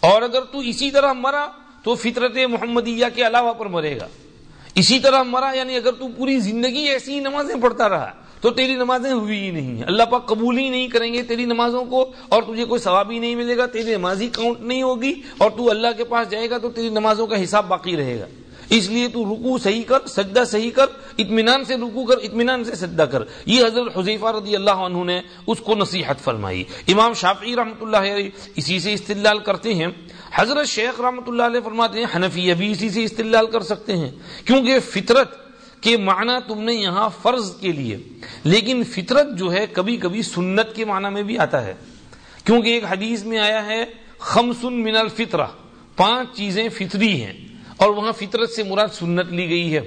اور اگر تو اسی طرح مرا، تو فطرت محمدیہ کے علاوہ پر مرے گا۔ اسی طرح مرا یعنی اگر تو پوری زندگی ایسی ہی نمازیں پڑھتا رہا۔ تو تیری نمازیں ہوئی ہی نہیں اللہ پاک قبول ہی نہیں کریں گے تیری نمازوں کو اور تجھے کوئی ثواب ہی نہیں ملے گا، تیری نماز ہی کاؤنٹ نہیں ہوگی اور تو اللہ کے پاس جائے گا تو تیری نمازوں کا حساب باقی رہے گا۔ اس لیے تو رکو صحیح کر، سجدہ صحیح کر، اطمینان سے رکو کر، اطمینان سے سجدہ کر۔ یہ حضرت حضیفہ رضی اللہ عنہ نے اس کو نصیحت فرمائی۔ امام شافعی رحمۃ اللہ علیہ اسی سے استدلال کرتے ہیں۔ حضرت شیخ رحمۃ اللہ علیہ فرماتے ہیں حنفی ابھی اسی سے استدلال کر سکتے ہیں۔ کیونکہ فطرت کہ معنی تم نے یہاں فرض کے لیے، لیکن فطرت جو ہے کبھی کبھی سنت کے معنی میں بھی آتا ہے۔ کیونکہ ایک حدیث میں آیا ہے، خمسن من الفطرہ، پانچ چیزیں فطری ہیں، اور وہاں فطرت سے مراد سنت لی گئی ہے۔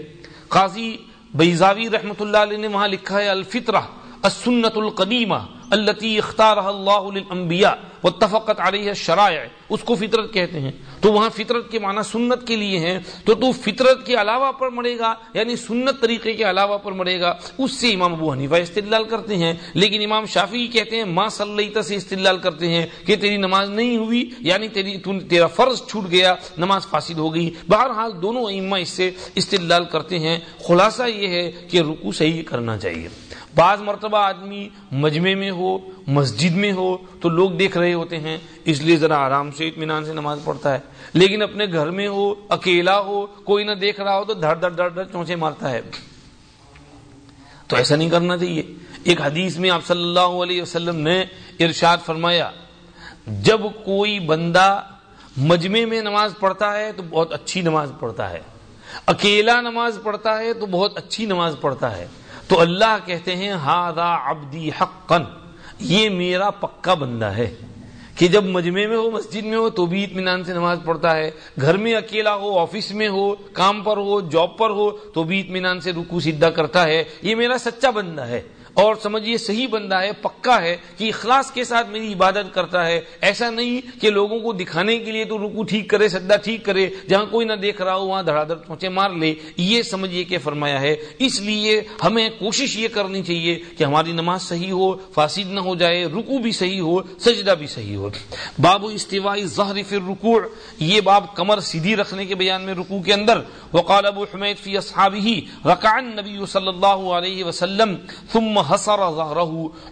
قاضی بیزاوی رحمت اللہ علیہ نے وہاں لکھا ہے، الفطرہ السنت القدیمہ التي اختارها الله للانبیاء واتفقت علیہ الشرائع، اس کو فطرت کہتے ہیں۔ تو وہاں فطرت کے معنی سنت کے لیے ہیں۔ تو تو فطرت کے علاوہ پر مرے گا یعنی سنت طریقے کے علاوہ پر مرے گا۔ اس سے امام ابو حنیفہ استدلال کرتے ہیں۔ لیکن امام شافی کہتے ہیں ماں صلیتا سے استدلال کرتے ہیں کہ تیری نماز نہیں ہوئی یعنی تیری تیرا فرض چھوٹ گیا، نماز فاسد ہو گئی۔ بہرحال دونوں ائمہ اس سے استدلال کرتے ہیں۔ خلاصہ یہ ہے کہ رکو صحیح کرنا چاہیے۔ بعض مرتبہ آدمی مجمع میں ہو، مسجد میں ہو تو لوگ دیکھ رہے ہوتے ہیں، اس لیے ذرا آرام سے اطمینان سے نماز پڑھتا ہے۔ لیکن اپنے گھر میں ہو، اکیلا ہو، کوئی نہ دیکھ رہا ہو تو دھڑ دھڑ دھڑ دھڑ چونچے مارتا ہے۔ تو ایسا نہیں کرنا چاہیے۔ ایک حدیث میں آپ صلی اللہ علیہ وسلم نے ارشاد فرمایا، جب کوئی بندہ مجمع میں نماز پڑھتا ہے تو بہت اچھی نماز پڑھتا ہے۔ اکیلا نماز پڑھتا ہے تو بہت اچھی نماز پڑھتا ہے۔ تو اللہ کہتے ہیں ہادا ابدی حقن یہ میرا پکا بندہ ہے۔ کہ جب مجمع میں ہو، مسجد میں ہو، تو بھی اطمینان سے نماز پڑھتا ہے۔ گھر میں اکیلا ہو، آفس میں ہو، کام پر ہو، جاب پر ہو، تو بھی اطمینان سے رکو سیدھا کرتا ہے۔ یہ میرا سچا بندہ ہے۔ اور سمجھیے صحیح بندہ ہے، پکا ہے، کہ اخلاص کے ساتھ میری عبادت کرتا ہے۔ ایسا نہیں کہ لوگوں کو دکھانے کے لیے تو رکو ٹھیک کرے سدا ٹھیک کرے، جہاں کوئی نہ دیکھ رہا ہو، وہاں دھڑا دھڑ پہنچے مار لے۔ یہ سمجھیے کہ فرمایا ہے۔ اس لیے ہمیں کوشش یہ کرنی چاہیے کہ ہماری نماز صحیح ہو، فاسد نہ ہو جائے، رکو بھی صحیح ہو، سجدہ بھی صحیح ہو۔ باب استوائی ظہر فر رکوع یہ باب کمر سیدھی رکھنے کے بیان میں رکوع کے اندر۔ وقال ابو حمید فی اصحابہ رکعن نبی صلی اللہ علیہ وسلم، ثم حسر ظہرہ،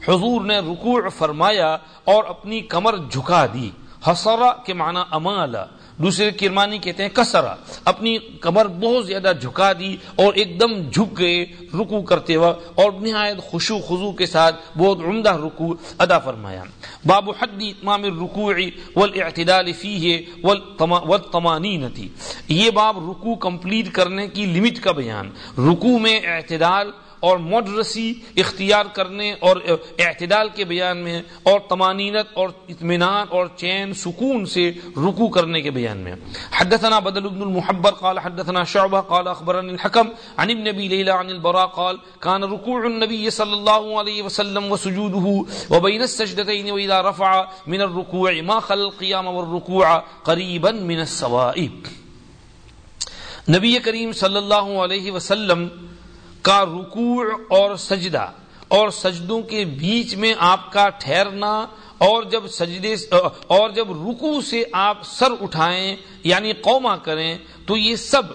حضور نے رکوع فرمایا اور اپنی کمر جھکا دی۔ حسرا کے معنی امالا دوسرے کرمانی کہتے ہیں کسرا اپنی کمر بہت زیادہ جھکا دی اور ایک دم جھک گئے رکو کرتے وقت اور نہایت خوشو خضو کے ساتھ بہت عمدہ رکو ادا فرمایا۔ باب حد اتمام الرکوع والاعتدال فیہ والطمانینتی یہ باب رکو کمپلیٹ کرنے کی لمٹ کا بیان۔ رکو میں اعتدال اور مڈرسی اختیار کرنے اور اعتدال کے بیان میں اور تمانینت اور اطمینان اور چین سکون سے رکو کرنے کے بیان میں۔ حدثنا بدل ابن المحبر قال حدثنا شعبہ قال اخبرنا الحکم عن ابن نبی لیلہ عن البراء قال كان رکوع النبی صلی اللہ علیہ وسلم وسجوده وبین السجدتین وإذا رفع من الرکوع ما خل القیام والرکوع قریبا من السوائب نبی کریم صلی اللہ علیہ وسلم کا رکوع اور سجدہ، اور سجدوں کے بیچ میں آپ کا ٹھہرنا، اور جب سجدے اور جب رکو سے آپ سر اٹھائیں یعنی قوما کریں، تو یہ سب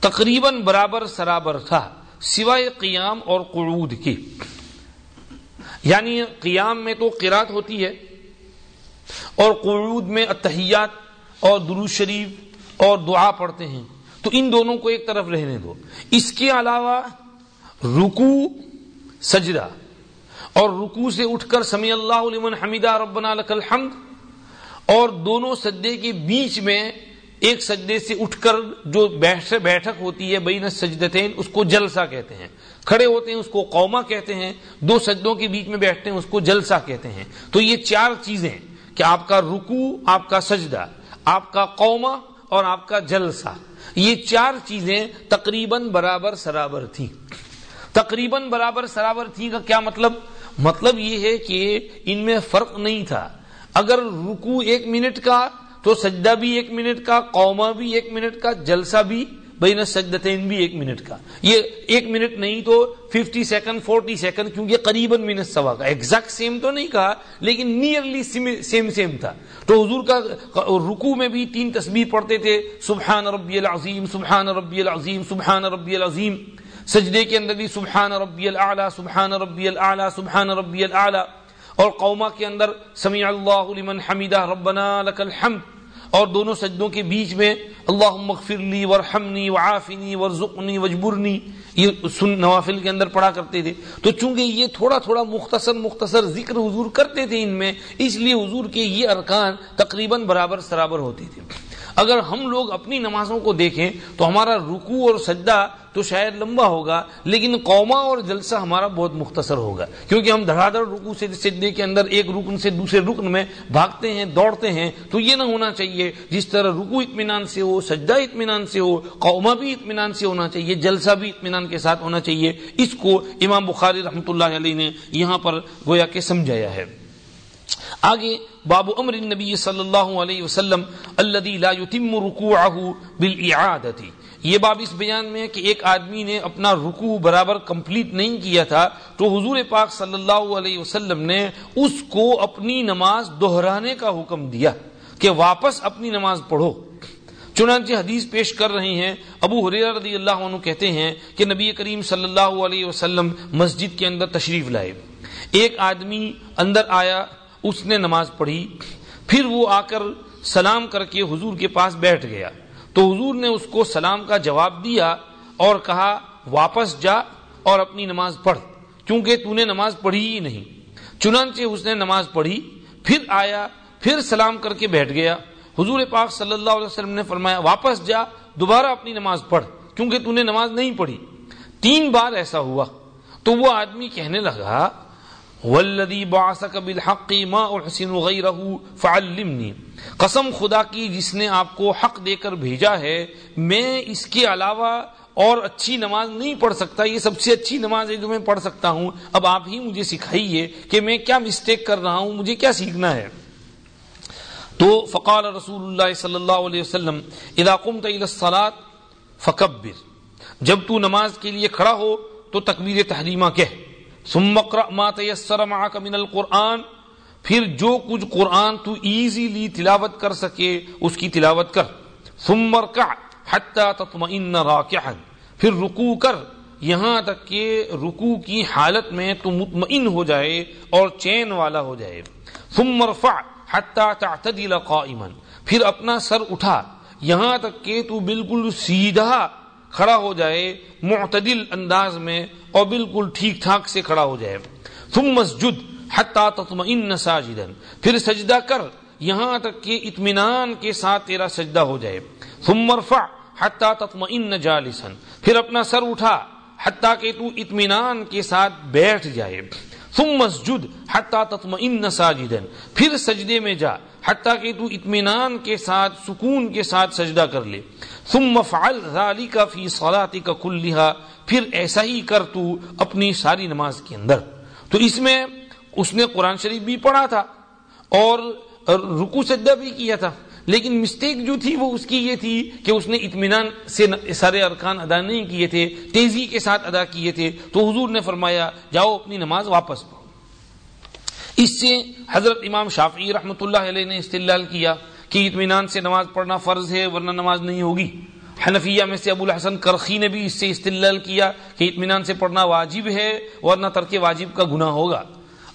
تقریباً برابر سرابر تھا، سوائے قیام اور قعود کے۔ یعنی قیام میں تو قرات ہوتی ہے، اور قعود میں اتحیات اور درو شریف اور دعا پڑھتے ہیں۔ تو ان دونوں کو ایک طرف رہنے دو۔ اس کے علاوہ رکو سجدہ۔ اور رکو سے اٹھ کر سمی اللہ لمن حمیدہ، ربنا لک الحمد۔ اور دونوں سجدے کے بیچ میں ایک سجدے سے اٹھ کر جو بیٹھک ہوتی ہے، بین سجدتین اس کو جلسہ کہتے ہیں۔ کھڑے ہوتے ہیں، اس کو قوما کہتے ہیں۔ دو سجدوں کے بیچ میں بیٹھتے ہیں، اس کو جلسہ کہتے ہیں۔ تو یہ چار چیزیں کہ آپ کا رکو آپ کا سجدہ، آپ کا قوما اور آپ کا جلسہ۔ یہ چار چیزیں تقریباً برابر سرابر تھی تقریباً برابر سرابر تھی کا کیا مطلب؟ مطلب یہ ہے کہ ان میں فرق نہیں تھا۔ اگر رکو ایک منٹ کا تو سجدہ بھی ایک منٹ کا قوما بھی ایک منٹ کا، جلسہ بھی بین سجدتین بھی ایک منٹ کا۔ یہ ایک منٹ نہیں تو ففٹی سیکنڈ، فورٹی سیکنڈ، کیونکہ قریباً منٹ سوا کا ایگزیکٹ سیم تو نہیں کہا، لیکن نیئرلی سیم سیم تھا۔ تو حضور کا رکو میں بھی تین تصویر پڑھتے تھے، سبحان ربی العظیم، سبحان ربی العظیم، سبحان ربی العظیم۔ سجدے کے اندر بھی سبحان ربی العلیٰ سبحان ربی العلیٰ سبحان ربی العلیٰ اور قوما کے اندر، سمیع اللہ لمن حمیدہ، ربنا لک الحمد۔ اور دونوں سجدوں کے بیچ میں اللہ مغفر لی ورحمنی وعافنی ورزقنی وجبرنی، یہ سن نوافل کے اندر پڑھا کرتے تھے۔ تو چونکہ یہ تھوڑا تھوڑا مختصر مختصر ذکر حضور کرتے تھے ان میں، اس لیے حضور کے یہ ارکان تقریباً برابر سرابر ہوتے تھے۔ اگر ہم لوگ اپنی نمازوں کو دیکھیں تو ہمارا رکوع اور سجدہ تو شاید لمبا ہوگا، لیکن قوما اور جلسہ ہمارا بہت مختصر ہوگا۔ کیونکہ ہم دھڑا دھڑ رکو سے سجدے کے اندر ایک رکن سے دوسرے رکن میں بھاگتے ہیں، دوڑتے ہیں، تو یہ نہ ہونا چاہیے جس طرح رکو اطمینان سے ہو، سجدہ اطمینان سے ہو قوما بھی اطمینان سے ہونا چاہیے، جلسہ بھی اطمینان کے ساتھ ہونا چاہیے۔ اس کو امام بخاری رحمۃ اللہ علیہ نے یہاں پر گویا کہ سمجھایا ہے۔ آگے، باب امر النبی صلی اللہ علیہ وسلم الذي لا يتم ركوعه بالاعاده یہ باب اس بیان میں ہے کہ ایک آدمی نے اپنا رکوع برابر کمپلیٹ نہیں کیا تھا، تو حضور پاک صلی اللہ علیہ وسلم نے اس کو اپنی نماز دہرانے کا حکم دیا کہ واپس اپنی نماز پڑھو۔ چنانچہ حدیث پیش کر رہے ہیں، ابو حریر رضی اللہ عنہ کہتے ہیں کہ نبی کریم صلی اللہ علیہ وسلم مسجد کے اندر تشریف لائے۔ ایک آدمی اندر آیا اس نے نماز پڑھی، پھر وہ آ کر سلام کر کے حضور کے پاس بیٹھ گیا۔ تو حضور نے اس کو سلام کا جواب دیا اور کہا، واپس جا اور اپنی نماز پڑھ، کیونکہ تو نے نماز پڑھی ہی نہیں۔ چنانچہ اس نے نماز پڑھی، پھر آیا، پھر سلام کر کے بیٹھ گیا۔ حضور پاک صلی اللہ علیہ وسلم نے فرمایا، واپس جا، دوبارہ اپنی نماز پڑھ، کیونکہ تو نے نماز نہیں پڑھی۔ تین بار ایسا ہوا۔ تو وہ آدمی کہنے لگا والذی بعثک بالحق ما احسن غیرہ فعلمنی۔ قسم خدا کی جس نے آپ کو حق دے کر بھیجا ہے، میں اس کے علاوہ اور اچھی نماز نہیں پڑھ سکتا، یہ سب سے اچھی نماز ہے جو میں پڑھ سکتا ہوں۔ اب آپ ہی مجھے سکھائیے کہ میں کیا مسٹیک کر رہا ہوں، مجھے کیا سیکھنا ہے۔ تو فقال رسول اللہ صلی اللہ علیہ وسلم، اذا قمت الى الصلاة فکبر۔ جب تو نماز کے لیے کھڑا ہو تو تکبیر تحریمہ کہہ۔ ثم اقرأ ما تيسر معك من القرآن، پھر جو کچھ قرآن تو ایزیلی تلاوت کر سکے، اس کی تلاوت کر۔ ثم ارکع حتى تطمئن راکعا۔ پھر رکوع کر۔ یہاں تک کہ رکوع کی حالت میں تو مطمئن ہو جائے اور چین والا ہو جائے۔ ثم ارفع حتى تعتدل قائما۔ پھر اپنا سر اٹھا۔ یہاں تک کہ تو بالکل سیدھا کھڑا ہو جائے معتدل انداز میں اور بالکل ٹھیک ٹھاک سے کھڑا ہو جائے۔ ثم مسجد حتی تطمئن ساجدا۔ پھر سجدہ کر، یہاں تک کہ اطمینان کے ساتھ تیرا سجدہ ہو جائے۔ ثم ارفع حتی تطمئن جالسا۔ پھر اپنا سر اٹھا حتیٰ کہ تو اطمینان کے ساتھ بیٹھ جائے۔ ثم مسجد حتی تطمئن ساجدا۔ پھر سجدے میں جا۔ حتیٰ کہ تو اطمینان کے ساتھ، سکون کے ساتھ سجدہ کر لے۔ ثم فعل ذلك في صلاتك كلها پھر ایسا ہی کر تو اپنی ساری نماز کے اندر۔ تو اس میں اس نے قرآن شریف بھی پڑھا تھا اور رکو سجدہ بھی کیا تھا۔ لیکن مسٹیک جو تھی وہ اس کی یہ تھی کہ اس نے اطمینان سے سارے ارکان ادا نہیں کیے تھے، تیزی کے ساتھ ادا کیے تھے۔ تو حضور نے فرمایا، جاؤ اپنی نماز واپس اس سے حضرت امام شافعی رحمۃ اللہ علیہ نے استدلال کیا کہ اطمینان سے نماز پڑھنا فرض ہے ورنہ نماز نہیں ہوگی۔ حنفیہ میں سے ابو الحسن کرخی نے بھی اس سے استدلال کیا کہ اطمینان سے پڑھنا واجب ہے ورنہ ترک واجب کا گناہ ہوگا۔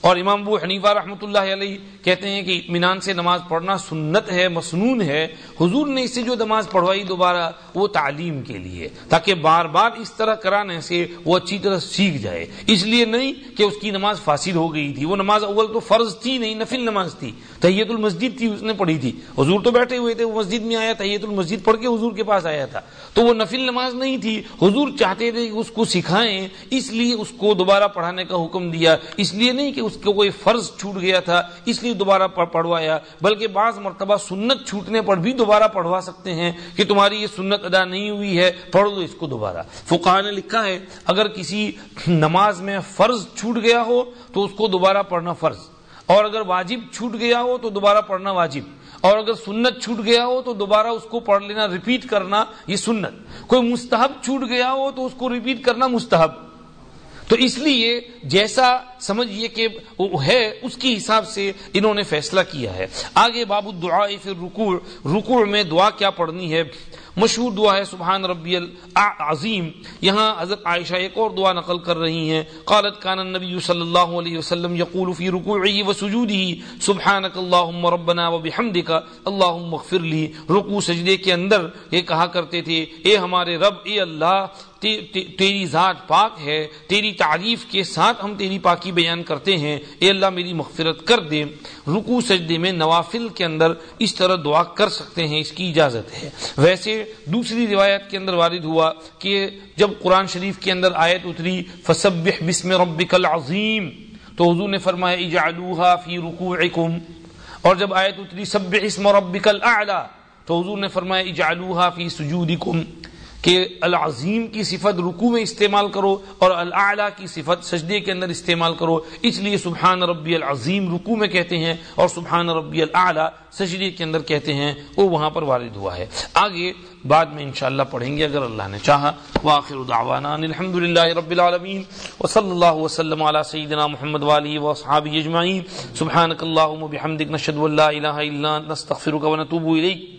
اور امام ابو حنیفہ رحمۃ اللہ علیہ کہتے ہیں کہ اطمینان سے نماز پڑھنا سنت ہے، مسنون ہے۔ حضور نے اس سے جو نماز پڑھوائی دوبارہ، وہ تعلیم کے لیے، تاکہ بار بار اس طرح کرانے سے وہ اچھی طرح سیکھ جائے۔ اس لیے نہیں کہ اس کی نماز فاصل ہو گئی تھی۔ وہ نماز اول تو فرض تھی نہیں، نفل نماز تھی۔ تحیت المسجد تھی، اس نے پڑھی تھی۔ حضور تو بیٹھے ہوئے تھے، وہ مسجد میں آیا تحیت المسجد پڑھ کے حضور کے پاس آیا تھا۔ تو وہ نفل نماز نہیں تھی۔ حضور چاہتے تھے کہ اس کو سکھائیں، اس لیے اس کو دوبارہ پڑھانے کا حکم دیا۔ اس لیے نہیں کہ اس کو کوئی فرض چھوٹ گیا تھا، اس لیے دوبارہ پڑھوایا، بلکہ بعض مرتبہ سنت چھوٹنے پر بھی دوبارہ پڑھوا سکتے ہیں کہ تمہاری یہ سنت ادا نہیں ہوئی ہے، پڑھ دو اس کو دوبارہ۔ فقہ نے لکھا ہے، اگر کسی نماز میں فرض چھوٹ گیا ہو تو اس کو دوبارہ پڑھنا فرض، اور اگر واجب چھوٹ گیا ہو تو دوبارہ پڑھنا واجب، اور اگر سنت چھوٹ گیا ہو تو دوبارہ اس کو پڑھ لینا ریپیٹ کرنا یہ سنت۔ کوئی مستحب چھوٹ گیا ہو تو اس کو ریپیٹ کرنا مستحب۔ تو اس لیے جیسا سمجھیے کہ وہ ہے، اس کے حساب سے انہوں نے فیصلہ کیا ہے۔ آگے باب الدعاء پھر رکوع رکوع میں دعا کیا پڑھنی ہے؟ مشہور دعا ہے، سبحان ربی العظیم۔ یہاں حضرت عائشہ ایک اور دعا نقل کر رہی ہیں۔ قالت کان النبی صلی اللہ علیہ وسلم یقول فی رکوعه وسجوده سبحانك اللهم ربنا وبحمدك اللهم اغفر لي رکوع سجدے کے اندر یہ کہا کرتے تھے، اے ہمارے رب، اے اللہ تیری ذات پاک ہے، تیری تعریف کے ساتھ ہم تیری پاکی بیان کرتے ہیں۔ اے اللہ، میری مغفرت کر دے۔ رکو سجدے میں نوافل کے اندر اس طرح دعا کر سکتے ہیں، اس کی اجازت ہے۔ ویسے دوسری روایت کے اندر وارد ہوا کہ جب قرآن شریف کے اندر آیت اتری، فسبح بسم ربک العظیم، تو حضور نے فرمایا، اجعلوها فی رکوعکم۔ اور جب آیت اتری، سبح اسم ربک الاعلی تو حضور نے فرمایا، اجعلوها فی سجودکم۔ کہ العظیم کی صفت رکو میں استعمال کرو اور العلیٰ کی صفت سجدے کے اندر استعمال کرو۔ اس لیے سبحان ربی العظیم رکو میں کہتے ہیں اور سبحان ربی العلیٰ سجدے کے اندر کہتے ہیں۔ وہ وہاں پر وارد ہوا ہے۔ آگے بعد میں انشاءاللہ پڑھیں گے اگر اللہ نے چاہا۔ واخر دعوانا الحمد للہ رب العالمین۔ وصلی اللہ وسلم علی سیدنا محمد والی واصحابہ اجمعین۔ سبحانک اللہم بحمدک نشهد ان لا الہ الا نستغفرک ونتوب الیک۔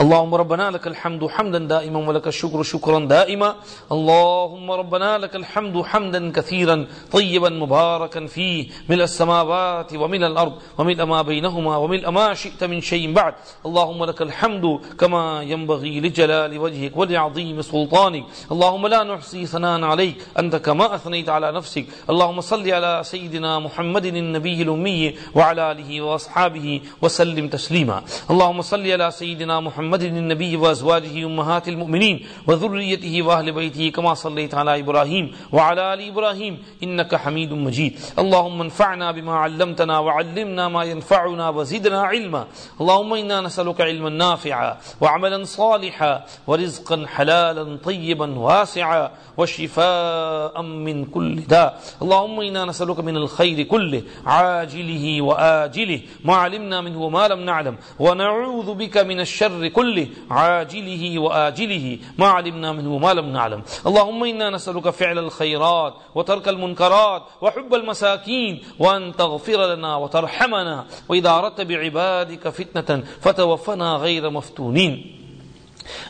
اللهم ربنا لك الحمد حمدا دائما ولك الشكر شكرا دائما. اللهم ربنا لك الحمد حمدا كثيرا طيبا مباركا فيه. ملء السماوات وملء الأرض وملء ما بينهما وملء ما شئت من شيء بعد. اللهم لك الحمد كما ينبغي لجلال وجهك ولعظيم سلطانك. اللهم لا نحصي ثناء عليك. أنت كما أثنيت على نفسك. اللهم صل على سيدنا محمد النبي الأمي وعلى آله وأصحابه وسلم تسليما. اللهم صل على سيدنا محمد محمد النبي وازواجه امهات المؤمنين وذريته واهل بيته كما صليت على ابراهيم وعلى ال ابراهيم انك حميد مجيد اللهم انفعنا بما علمتنا وعلمنا ما ينفعنا وزدنا علما۔ اللهم انا نسالك علما نافعا وعملا صالحا ورزقا حلالا طيبا واسعا وشفاء من كل داء اللهم انا نسالك من الخير كله عاجله واجله ما علمنا منه وما لم نعلم۔ ونعوذ بك من الشر كله عاجله وآجله ما علمنا منه وما لم نعلم. اللهم إنا نسألك فعل الخيرات وترك المنكرات وحب المساكين وأن تغفر لنا وترحمنا. وإذا أردت بعبادك فتنة فتوفنا غير مفتونين.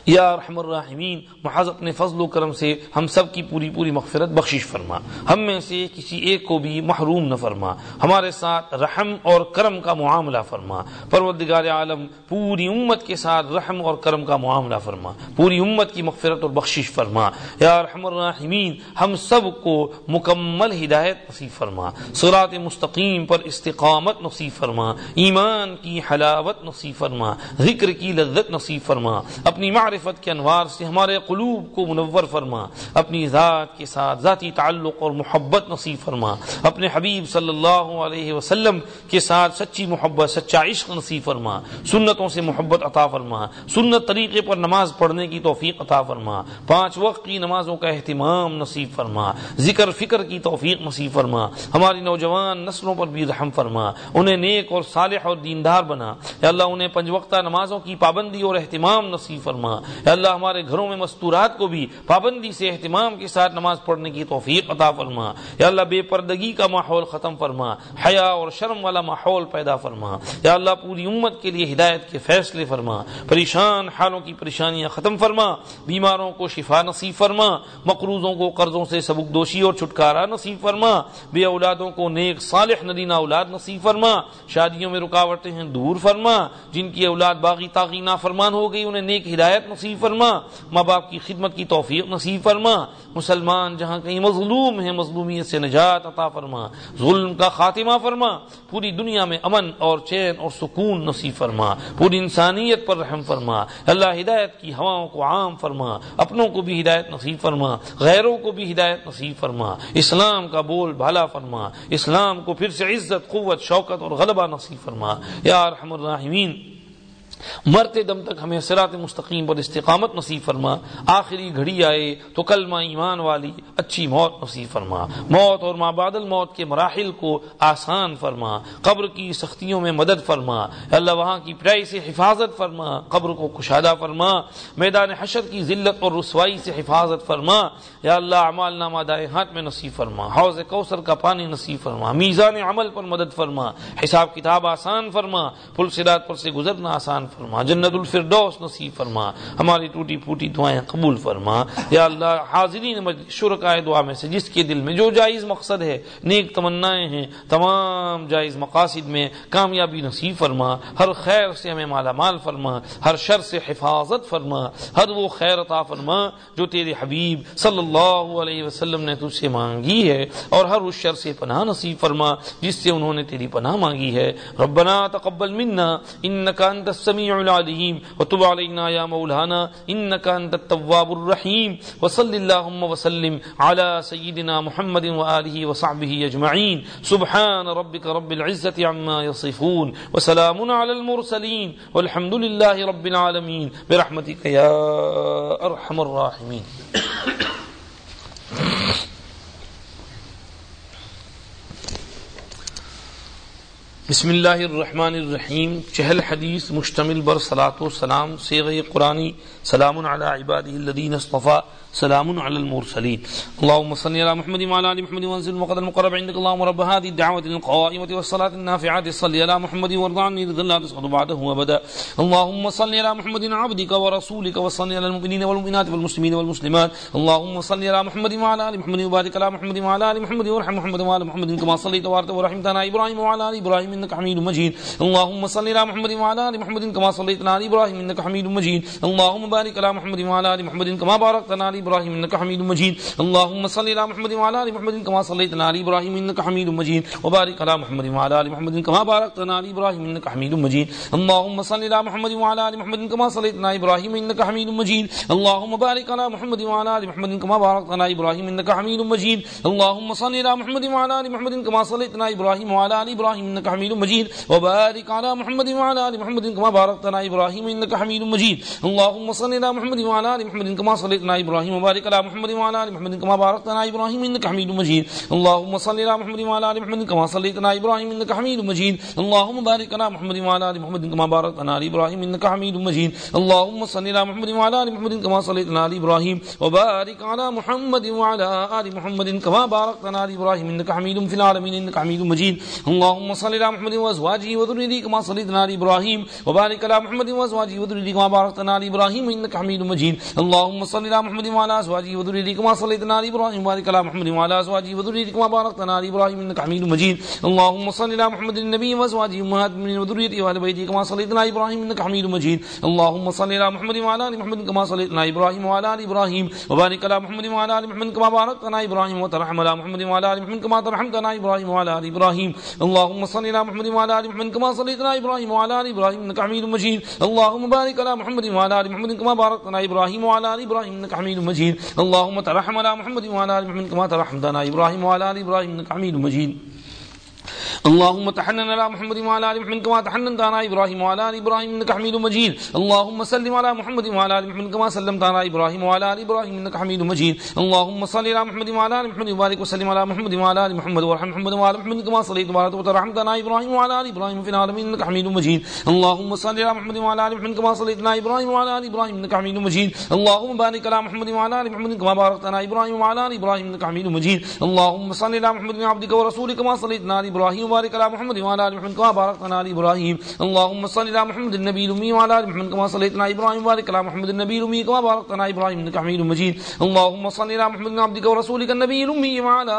یا رحم الرحمین محض اپنے فضل و کرم سے ہم سب کی پوری پوری مغفرت بخشش فرما۔ ہم میں سے کسی ایک کو بھی محروم نہ فرما۔ ہمارے ساتھ رحم اور کرم کا معاملہ فرما۔ پروردگار عالم، پوری امت کے ساتھ رحم اور کرم کا معاملہ فرما۔ پوری امت کی مغفرت اور بخشش فرما۔ یا رحم الرحمین ہم سب کو مکمل ہدایت نصیب فرما۔ صراط مستقیم پر استقامت نصیب فرما۔ ایمان کی حلاوت نصیب فرما۔ ذکر کی لذت نصیب فرما۔ اپنی اپنی معرفت کے انوار سے ہمارے قلوب کو منور فرما، اپنی ذات کے ساتھ ذاتی تعلق اور محبت نصیب فرما۔ اپنے حبیب صلی اللہ علیہ وسلم کے ساتھ سچی محبت، سچا عشق نصیب فرما۔ سنتوں سے محبت عطا فرما۔ سنت طریقے پر نماز پڑھنے کی توفیق عطا فرما۔ پانچ وقت کی نمازوں کا اہتمام نصیب فرما۔ ذکر فکر کی توفیق نصیب فرما۔ ہماری نوجوان نسلوں پر بھی رحم فرما۔ انہیں نیک اور صالح اور دیندار بنا۔ یا اللہ انہیں پنج وقتہ نمازوں کی پابندی اور اہتمام نصیب فرما۔ فرما۔ اے اللہ ہمارے گھروں میں مستورات کو بھی پابندی سے اہتمام کے ساتھ نماز پڑھنے کی توفیق عطا فرما۔ یا اللہ بے پردگی کا ماحول ختم فرما۔ حیا اور شرم والا ماحول پیدا فرما۔ یا اللہ پوری امت کے لیے ہدایت کے فیصلے فرما۔ پریشان حالوں کی پریشانیاں ختم فرما۔ بیماروں کو شفا نصیب فرما۔ مقروضوں کو قرضوں سے سبک دوشی اور چھٹکارا نصیب فرما۔ بے اولادوں کو نیک صالح ندینہ اولاد نصیب فرما۔ شادیوں میں رکاوٹیں ہیں، دور فرما۔ جن کی اولاد باغی تاغی فرمان ہو گئی، انہیں نیک ہدایت ہدایت نصیب فرما، ماں باپ کی خدمت کی توفیق نصیب فرما۔ مسلمان جہاں کہیں مظلوم ہیں، مظلومیت سے نجات عطا فرما۔ ظلم کا خاتمہ فرما۔ پوری دنیا میں امن اور چین اور سکون نصیب فرما۔ پوری انسانیت پر رحم فرما۔ اللہ ہدایت کی ہواؤں کو عام فرما۔ اپنوں کو بھی ہدایت نصیب فرما۔ غیروں کو بھی ہدایت نصیب فرما۔ اسلام کا بول بھالا فرما۔ اسلام کو پھر سے عزت، قوت، شوکت اور غلبہ نصیب فرما۔ یا رحم الرحمین مرتے دم تک ہمیں سرات مستقیم پر استقامت نصیب فرما۔ آخری گھڑی آئے تو کلمہ ایمان والی اچھی موت نصیب فرما۔ موت اور ماں بادل موت کے مراحل کو آسان فرما۔ قبر کی سختیوں میں مدد فرما۔ اللہ وہاں کی پرائی سے حفاظت فرما۔ قبر کو کشادہ فرما۔ میدان حشر کی ذلت اور رسوائی سے حفاظت فرما۔ یا اللہ، اعمال نامہ دائیں ہاتھ میں نصیب فرما۔ حوض کوثر کا پانی نصیب فرما۔ میزان عمل پر مدد فرما۔ حساب کتاب آسان فرما۔ پل سرات پر سے گزرنا آسان فرما، جنت الفردوس نصیب فرما، ہماری ٹوٹی پھوٹی دعائیں قبول فرما۔ یا اللہ، حاضرین شرکائے دعا میں سے جس کے دل میں جو جائز مقصد ہے، نیک تمنائیں ہیں، تمام جائز مقاصد میں کامیابی نصیب فرما۔ ہر خیر سے ہمیں مالا مال فرما، ہر شر سے حفاظت فرما۔ ہر وہ خیر عطا فرما جو تیرے حبیب صلی اللہ علیہ وسلم نے تجھ سے مانگی ہے۔ اور ہر اس شر سے پناہ نصیب فرما جس سے انہوں نے تیری پناہ مانگی ہے۔ ربنا تقبل منا انکا انت السمیع العلیم وتب علينا يا مولانا انك انت التواب الرحيم. وصل اللهم وسلم على سيدنا محمد واله وصحبه اجمعين سبحان ربك رب العزه عما يصفون. وسلام على المرسلين. والحمد لله رب العالمين. برحمتك يا ارحم الراحمين. بسم اللہ الرحمن الرحیم چہل حدیث مشتمل بر صلاۃ و سلام سیغ قرآنی سلام علی عبادہ الذین اصطفى سلام على المرسلين اللهم صل على محمد وعلى ال محمد وانزل المقدر المقرب عندك. اللهم رب هذه الدعوه القائمه والصلاه النافعه صل على محمد وارض عني رضا الله تسقط بعده ابدا اللهم صل على محمد عبدك ورسولك وصل على المؤمنين والمؤمنات والمسلمين والمسلمات. اللهم صل على محمد وعلى ال محمد وبارك على محمد وعلى ال محمد وارحم محمد وعلى محمد كما صليت وباركت ورحمت على ابراهيم وعلى ال ابراهيم انك حميد مجيد. اللهم صل على محمد وعلى ال محمد كما صليت على ابراهيم انك حميد مجيد. اللهم بارك على محمد وعلى ال محمد كما باركت على ابراهيم انك حميد مجيد اللهم صل على محمد وعلى ال محمد كما صليت على ابراهيم انك حميد مجيد وبارك على محمد وعلى ال محمد كما باركت على ابراهيم انك حميد مجيد اللهم صل على محمد وعلى ال محمد كما صليت على ابراهيم انك حميد مجيد اللهم بارك على محمد وعلى ال محمد كما باركت على ابراهيم انك حميد مجيد اللهم صل على محمد وعلى ال محمد كما صليت على ابراهيم وعلى ال ابراهيم انك حميد مجيد وبارك على محمد وعلى ال محمد كما باركت على ابراهيم انك حميد مجيد اللهم صل على محمد وعلى ال محمد كما صليت على ابراهيم وبارك على محمد وعلى ال محمد كما باركت على ابراهيم انك حميد مجيد اللهم صل على محمد وعلى ال محمد كما صليت على ابراهيم انك حميد مجيد اللهم بارك على محمد وعلى ال محمد كما باركت على ابراهيم انك حميد مجيد اللهم صل على محمد وعلى ال محمد كما صليت على ابراهيم وبارك على محمد وعلى ال محمد كما باركت على ابراهيم انك حميد في العالمين انك حميد مجيد اللهم صل على محمد وازواجه وذريته كما صليت على ابراهيم وبارك على محمد وازواجه وذريته كما باركت على ابراهيم انك حميد مجيد. اللهم صل على محمد وعلى ازواجه وذريته كما صليت على ابراهيم وبارك على محمد وعلى ازواجه وذريته كما باركت على ابراهيم انك حميد مجيد. اللهم صل على محمد النبي وازواجه امهات المؤمنين وذريته واهل بيته كما صليت على ابراهيم انك حميد مجيد. اللهم صل على محمد وعلى ال محمد كما صليت على ابراهيم وعلى ال ابراهيم وبارك على محمد وعلى ال محمد كما باركت على ابراهيم وترحم على محمد وعلى ال محمد كما ترحمت على ابراهيم وعلى ال ابراهيم اللهم صل على محمد وعلى ال محمد كما صليت على ابراهيم وعلى ال ابراهيم انك حميد مجيد. اللهم بارك على محمد وعلى ال محمد كما باركت على ابراهيم وعلى ال ابراهيم انك حميد مجيد. اللهم ترحم على محمد وعلى ال محمد كما ترحمت على ابراهيم وعلى ال ابراهيم انك حميد مجيد. اللهم تحنن على محمد وعلى ال محمد كما تحننت على ابراهيم وعلى ال ابراهيم انك حميد مجيد اللهم سلم على محمد وعلى ال محمد كما سلمت على ابراهيم وعلى ال ابراهيم انك حميد مجيد اللهم صل على محمد وعلى ال محمد وبارك وسلم على محمد وعلى ال محمد وارحم محمد وعلى محمد كما صليت وباركت وترحمت على ابراهيم وعلى ال ابراهيم في العالمين انك حميد مجيد اللهم صل على محمد وعلى ال محمد كما صليت على ابراهيم وعلى ال ابراهيم انك حميد مجيد اللهم بارك على محمد وعلى ال محمد كما باركت على ابراهيم وعلى ال ابراهيم انك حميد مجيد اللهم صل على محمد عبدك ورسولك كما صليت على ابراهيم وبارك على محمد وعلى ال محمد كما باركت على ابراهيم اللهم صل على محمد النبي الامي وعلى ال محمد كما صليت على ابراهيم وبارك على محمد النبي الامي كما باركت على ابراهيم انك حميد مجيد. اللهم صل على محمد عبدك ورسولك النبي الامي وعلى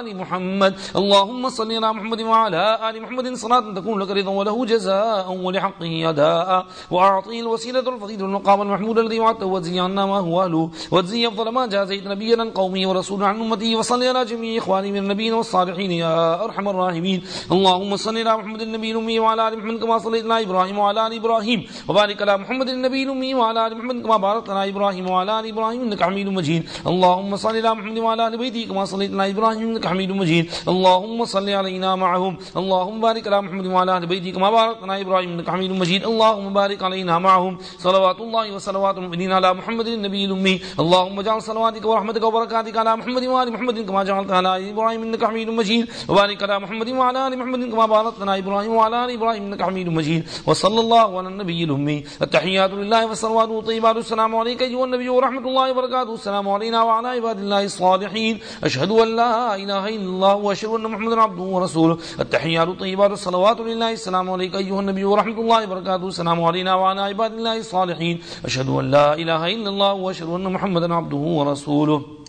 ال محمد. اللهم صل على محمد وعلى ال محمد صلاه تكون لك رضا وله جزاء ولحقه اداء واعطيه الوسيله والفضيله والمقام المحمود الذي وعدته وجزي عنا ما هو اهله وجزي افضل ما جازيت نبيا عن قومه ورسولا عن امته وصل على جميع اخواني من النبيين والصالحين يا ارحم الراحمين. العالمين اللهم صل على محمد النبي الأمي وعلى آل محمد كما صليت على إبراهيم وعلى آل إبراهيم وبارك على محمد النبي الأمي وعلى آل محمد كما باركت على إبراهيم وعلى آل إبراهيم إنك حميد مجيد اللهم صل على محمد وعلى آل بيته كما صليت على إبراهيم إنك حميد مجيد اللهم صل علينا معهم اللهم بارك على محمد وعلى آل بيته كما باركت على إبراهيم إنك حميد مجيد اللهم بارك علينا معهم صلوات الله وصلوات المؤمنين على محمد النبي الأمي اللهم اجعل صلواتك ورحمتك وبركاتك على محمد وآل محمد كما جعلت على إبراهيم إنك حميد مجيد وبارك على محمد وعلى آل محمد كما باركت على إبراهيم وعلى آل إبراهيم إنك حميد مجيد. وصلى الله على النبي الأمي. التحيات لله والصلوات والطيبات. السلام عليك أيها النبي ورحمة الله وبركاته. السلام علينا وعلى عباد الله الصالحين. أشهد أن لا إله إلا الله وأشهد أن محمدا عبده ورسوله. التحيات الطيبات الصلوات لله. السلام عليك أيها النبي ورحمة الله وبركاته. السلام علينا وعلى عباد الله الصالحين. أشهد أن لا إله إلا الله وأشهد أن محمدا عبده ورسوله.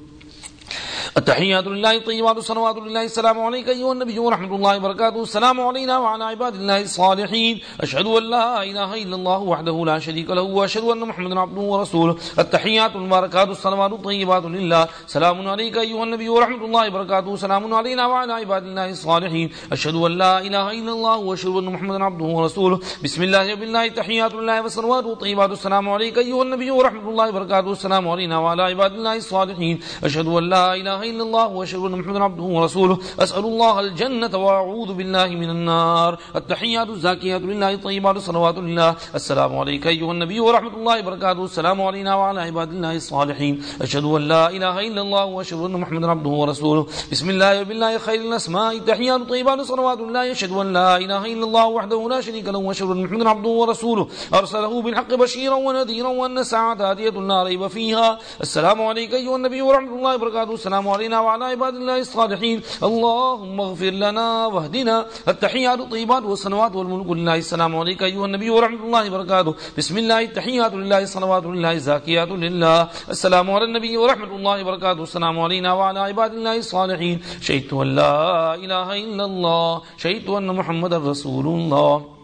التحيات لله الطيبات الصلوات لله السلام عليك أيها النبي ورحمة الله وبركاته. السلام علينا وعلى عباد الله الصالحين. أشهد أن لا إله إلا الله وحده لا شريك له وأشهد أن محمدا عبده ورسوله. التحيات المباركات الصلوات الطيبات لله. سلام عليك أيها النبي ورحمة الله وبركاته. سلام علينا وعلى عباد الله الصالحين. أشهد أن لا إله إلا الله وأشهد أن محمدا عبده ورسوله. بسم الله وبالله التحيات لله والصلوات الطيبات. السلام عليك أيها النبي ورحمة الله وبركاته. السلام علينا وعلى عباد الله الصالحين. أشهد أن لا إله إلا الله وأشهد أن محمدا عبده ورسوله. أسأل الله الجنة وأعوذ بالله من النار. التحيات الزاكيات لله الطيبات الصلوات لله. السلام عليك أيها النبي ورحمة الله وبركاته. السلام علينا وعلى عباد الله الصالحين. أشهد أن لا إله إلا الله وأشهد أن محمدا عبده ورسوله. بسم الله وبالله خير الأسماء. التحيات الطيبات الصلوات لله. أشهد أن لا إله إلا الله وحده لا شريك له. وأشهد أن محمدا عبده ورسوله. أرسله بالحق بشيرا ونذيرا وأن الساعة آتية لا ريب فيها. السلام عليك أيها النبي ورحمة الله وبركاته. السلام علينا وعلى عباد الله الصالحين. اللهم اغفر لنا واهدنا. التحيات الطيبات والصلوات والملك لله. السلام عليك أيها النبي ورحمة الله وبركاته. بسم الله. التحيات لله. الصلوات لله. الزاكيات لله. السلام على النبي ورحمة الله وبركاته. السلام علينا وعلى عباد الله الصالحين. شهدت أن لا إله إلا الله. شهدت أن محمد رسول الله.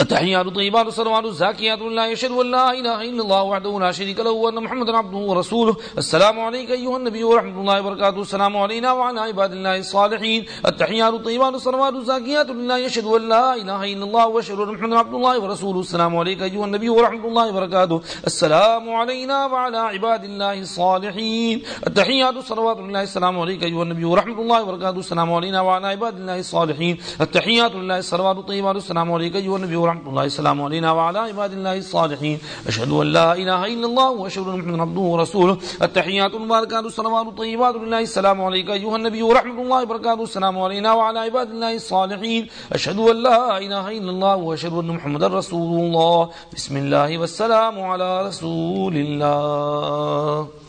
التحيات الطيبات الصلوات الزاكيات لله يشهد ان لا اله الا الله وحده لا شريك له وان محمدا عبده ورسوله السلام عليك ايها النبي ورحمه الله وبركاته السلام علينا وعلى عباد الله الصالحين التحيات الطيبات الصلوات الزاكيات لله يشهد ان لا اله الا الله واشهد ان محمدا عبد الله ورسوله السلام عليك ايها النبي ورحمه الله وبركاته السلام علينا وعلى عباد الله الصالحين التحيات الصلوات لله السلام عليك ايها النبي ورحمه الله وبركاته السلام علينا وعلى عباد الله الصالحين التحيات لله الصلوات الطيبات السلام عليك ايها النبي ورحمة الله السلام علينا وعلى عباد الله الصالحين. أشهد أن لا إله إلا الله وأشهد أن محمد عبده ورسوله. التحيات المباركات الصلوات الطيبات لله. السلام عليك أيها النبي ورحمة الله وبركاته. السلام علينا وعلى عباد الله الصالحين. أشهد أن لا إله إلا الله وأشهد أن محمد رسول الله. بسم الله والسلام على رسول الله.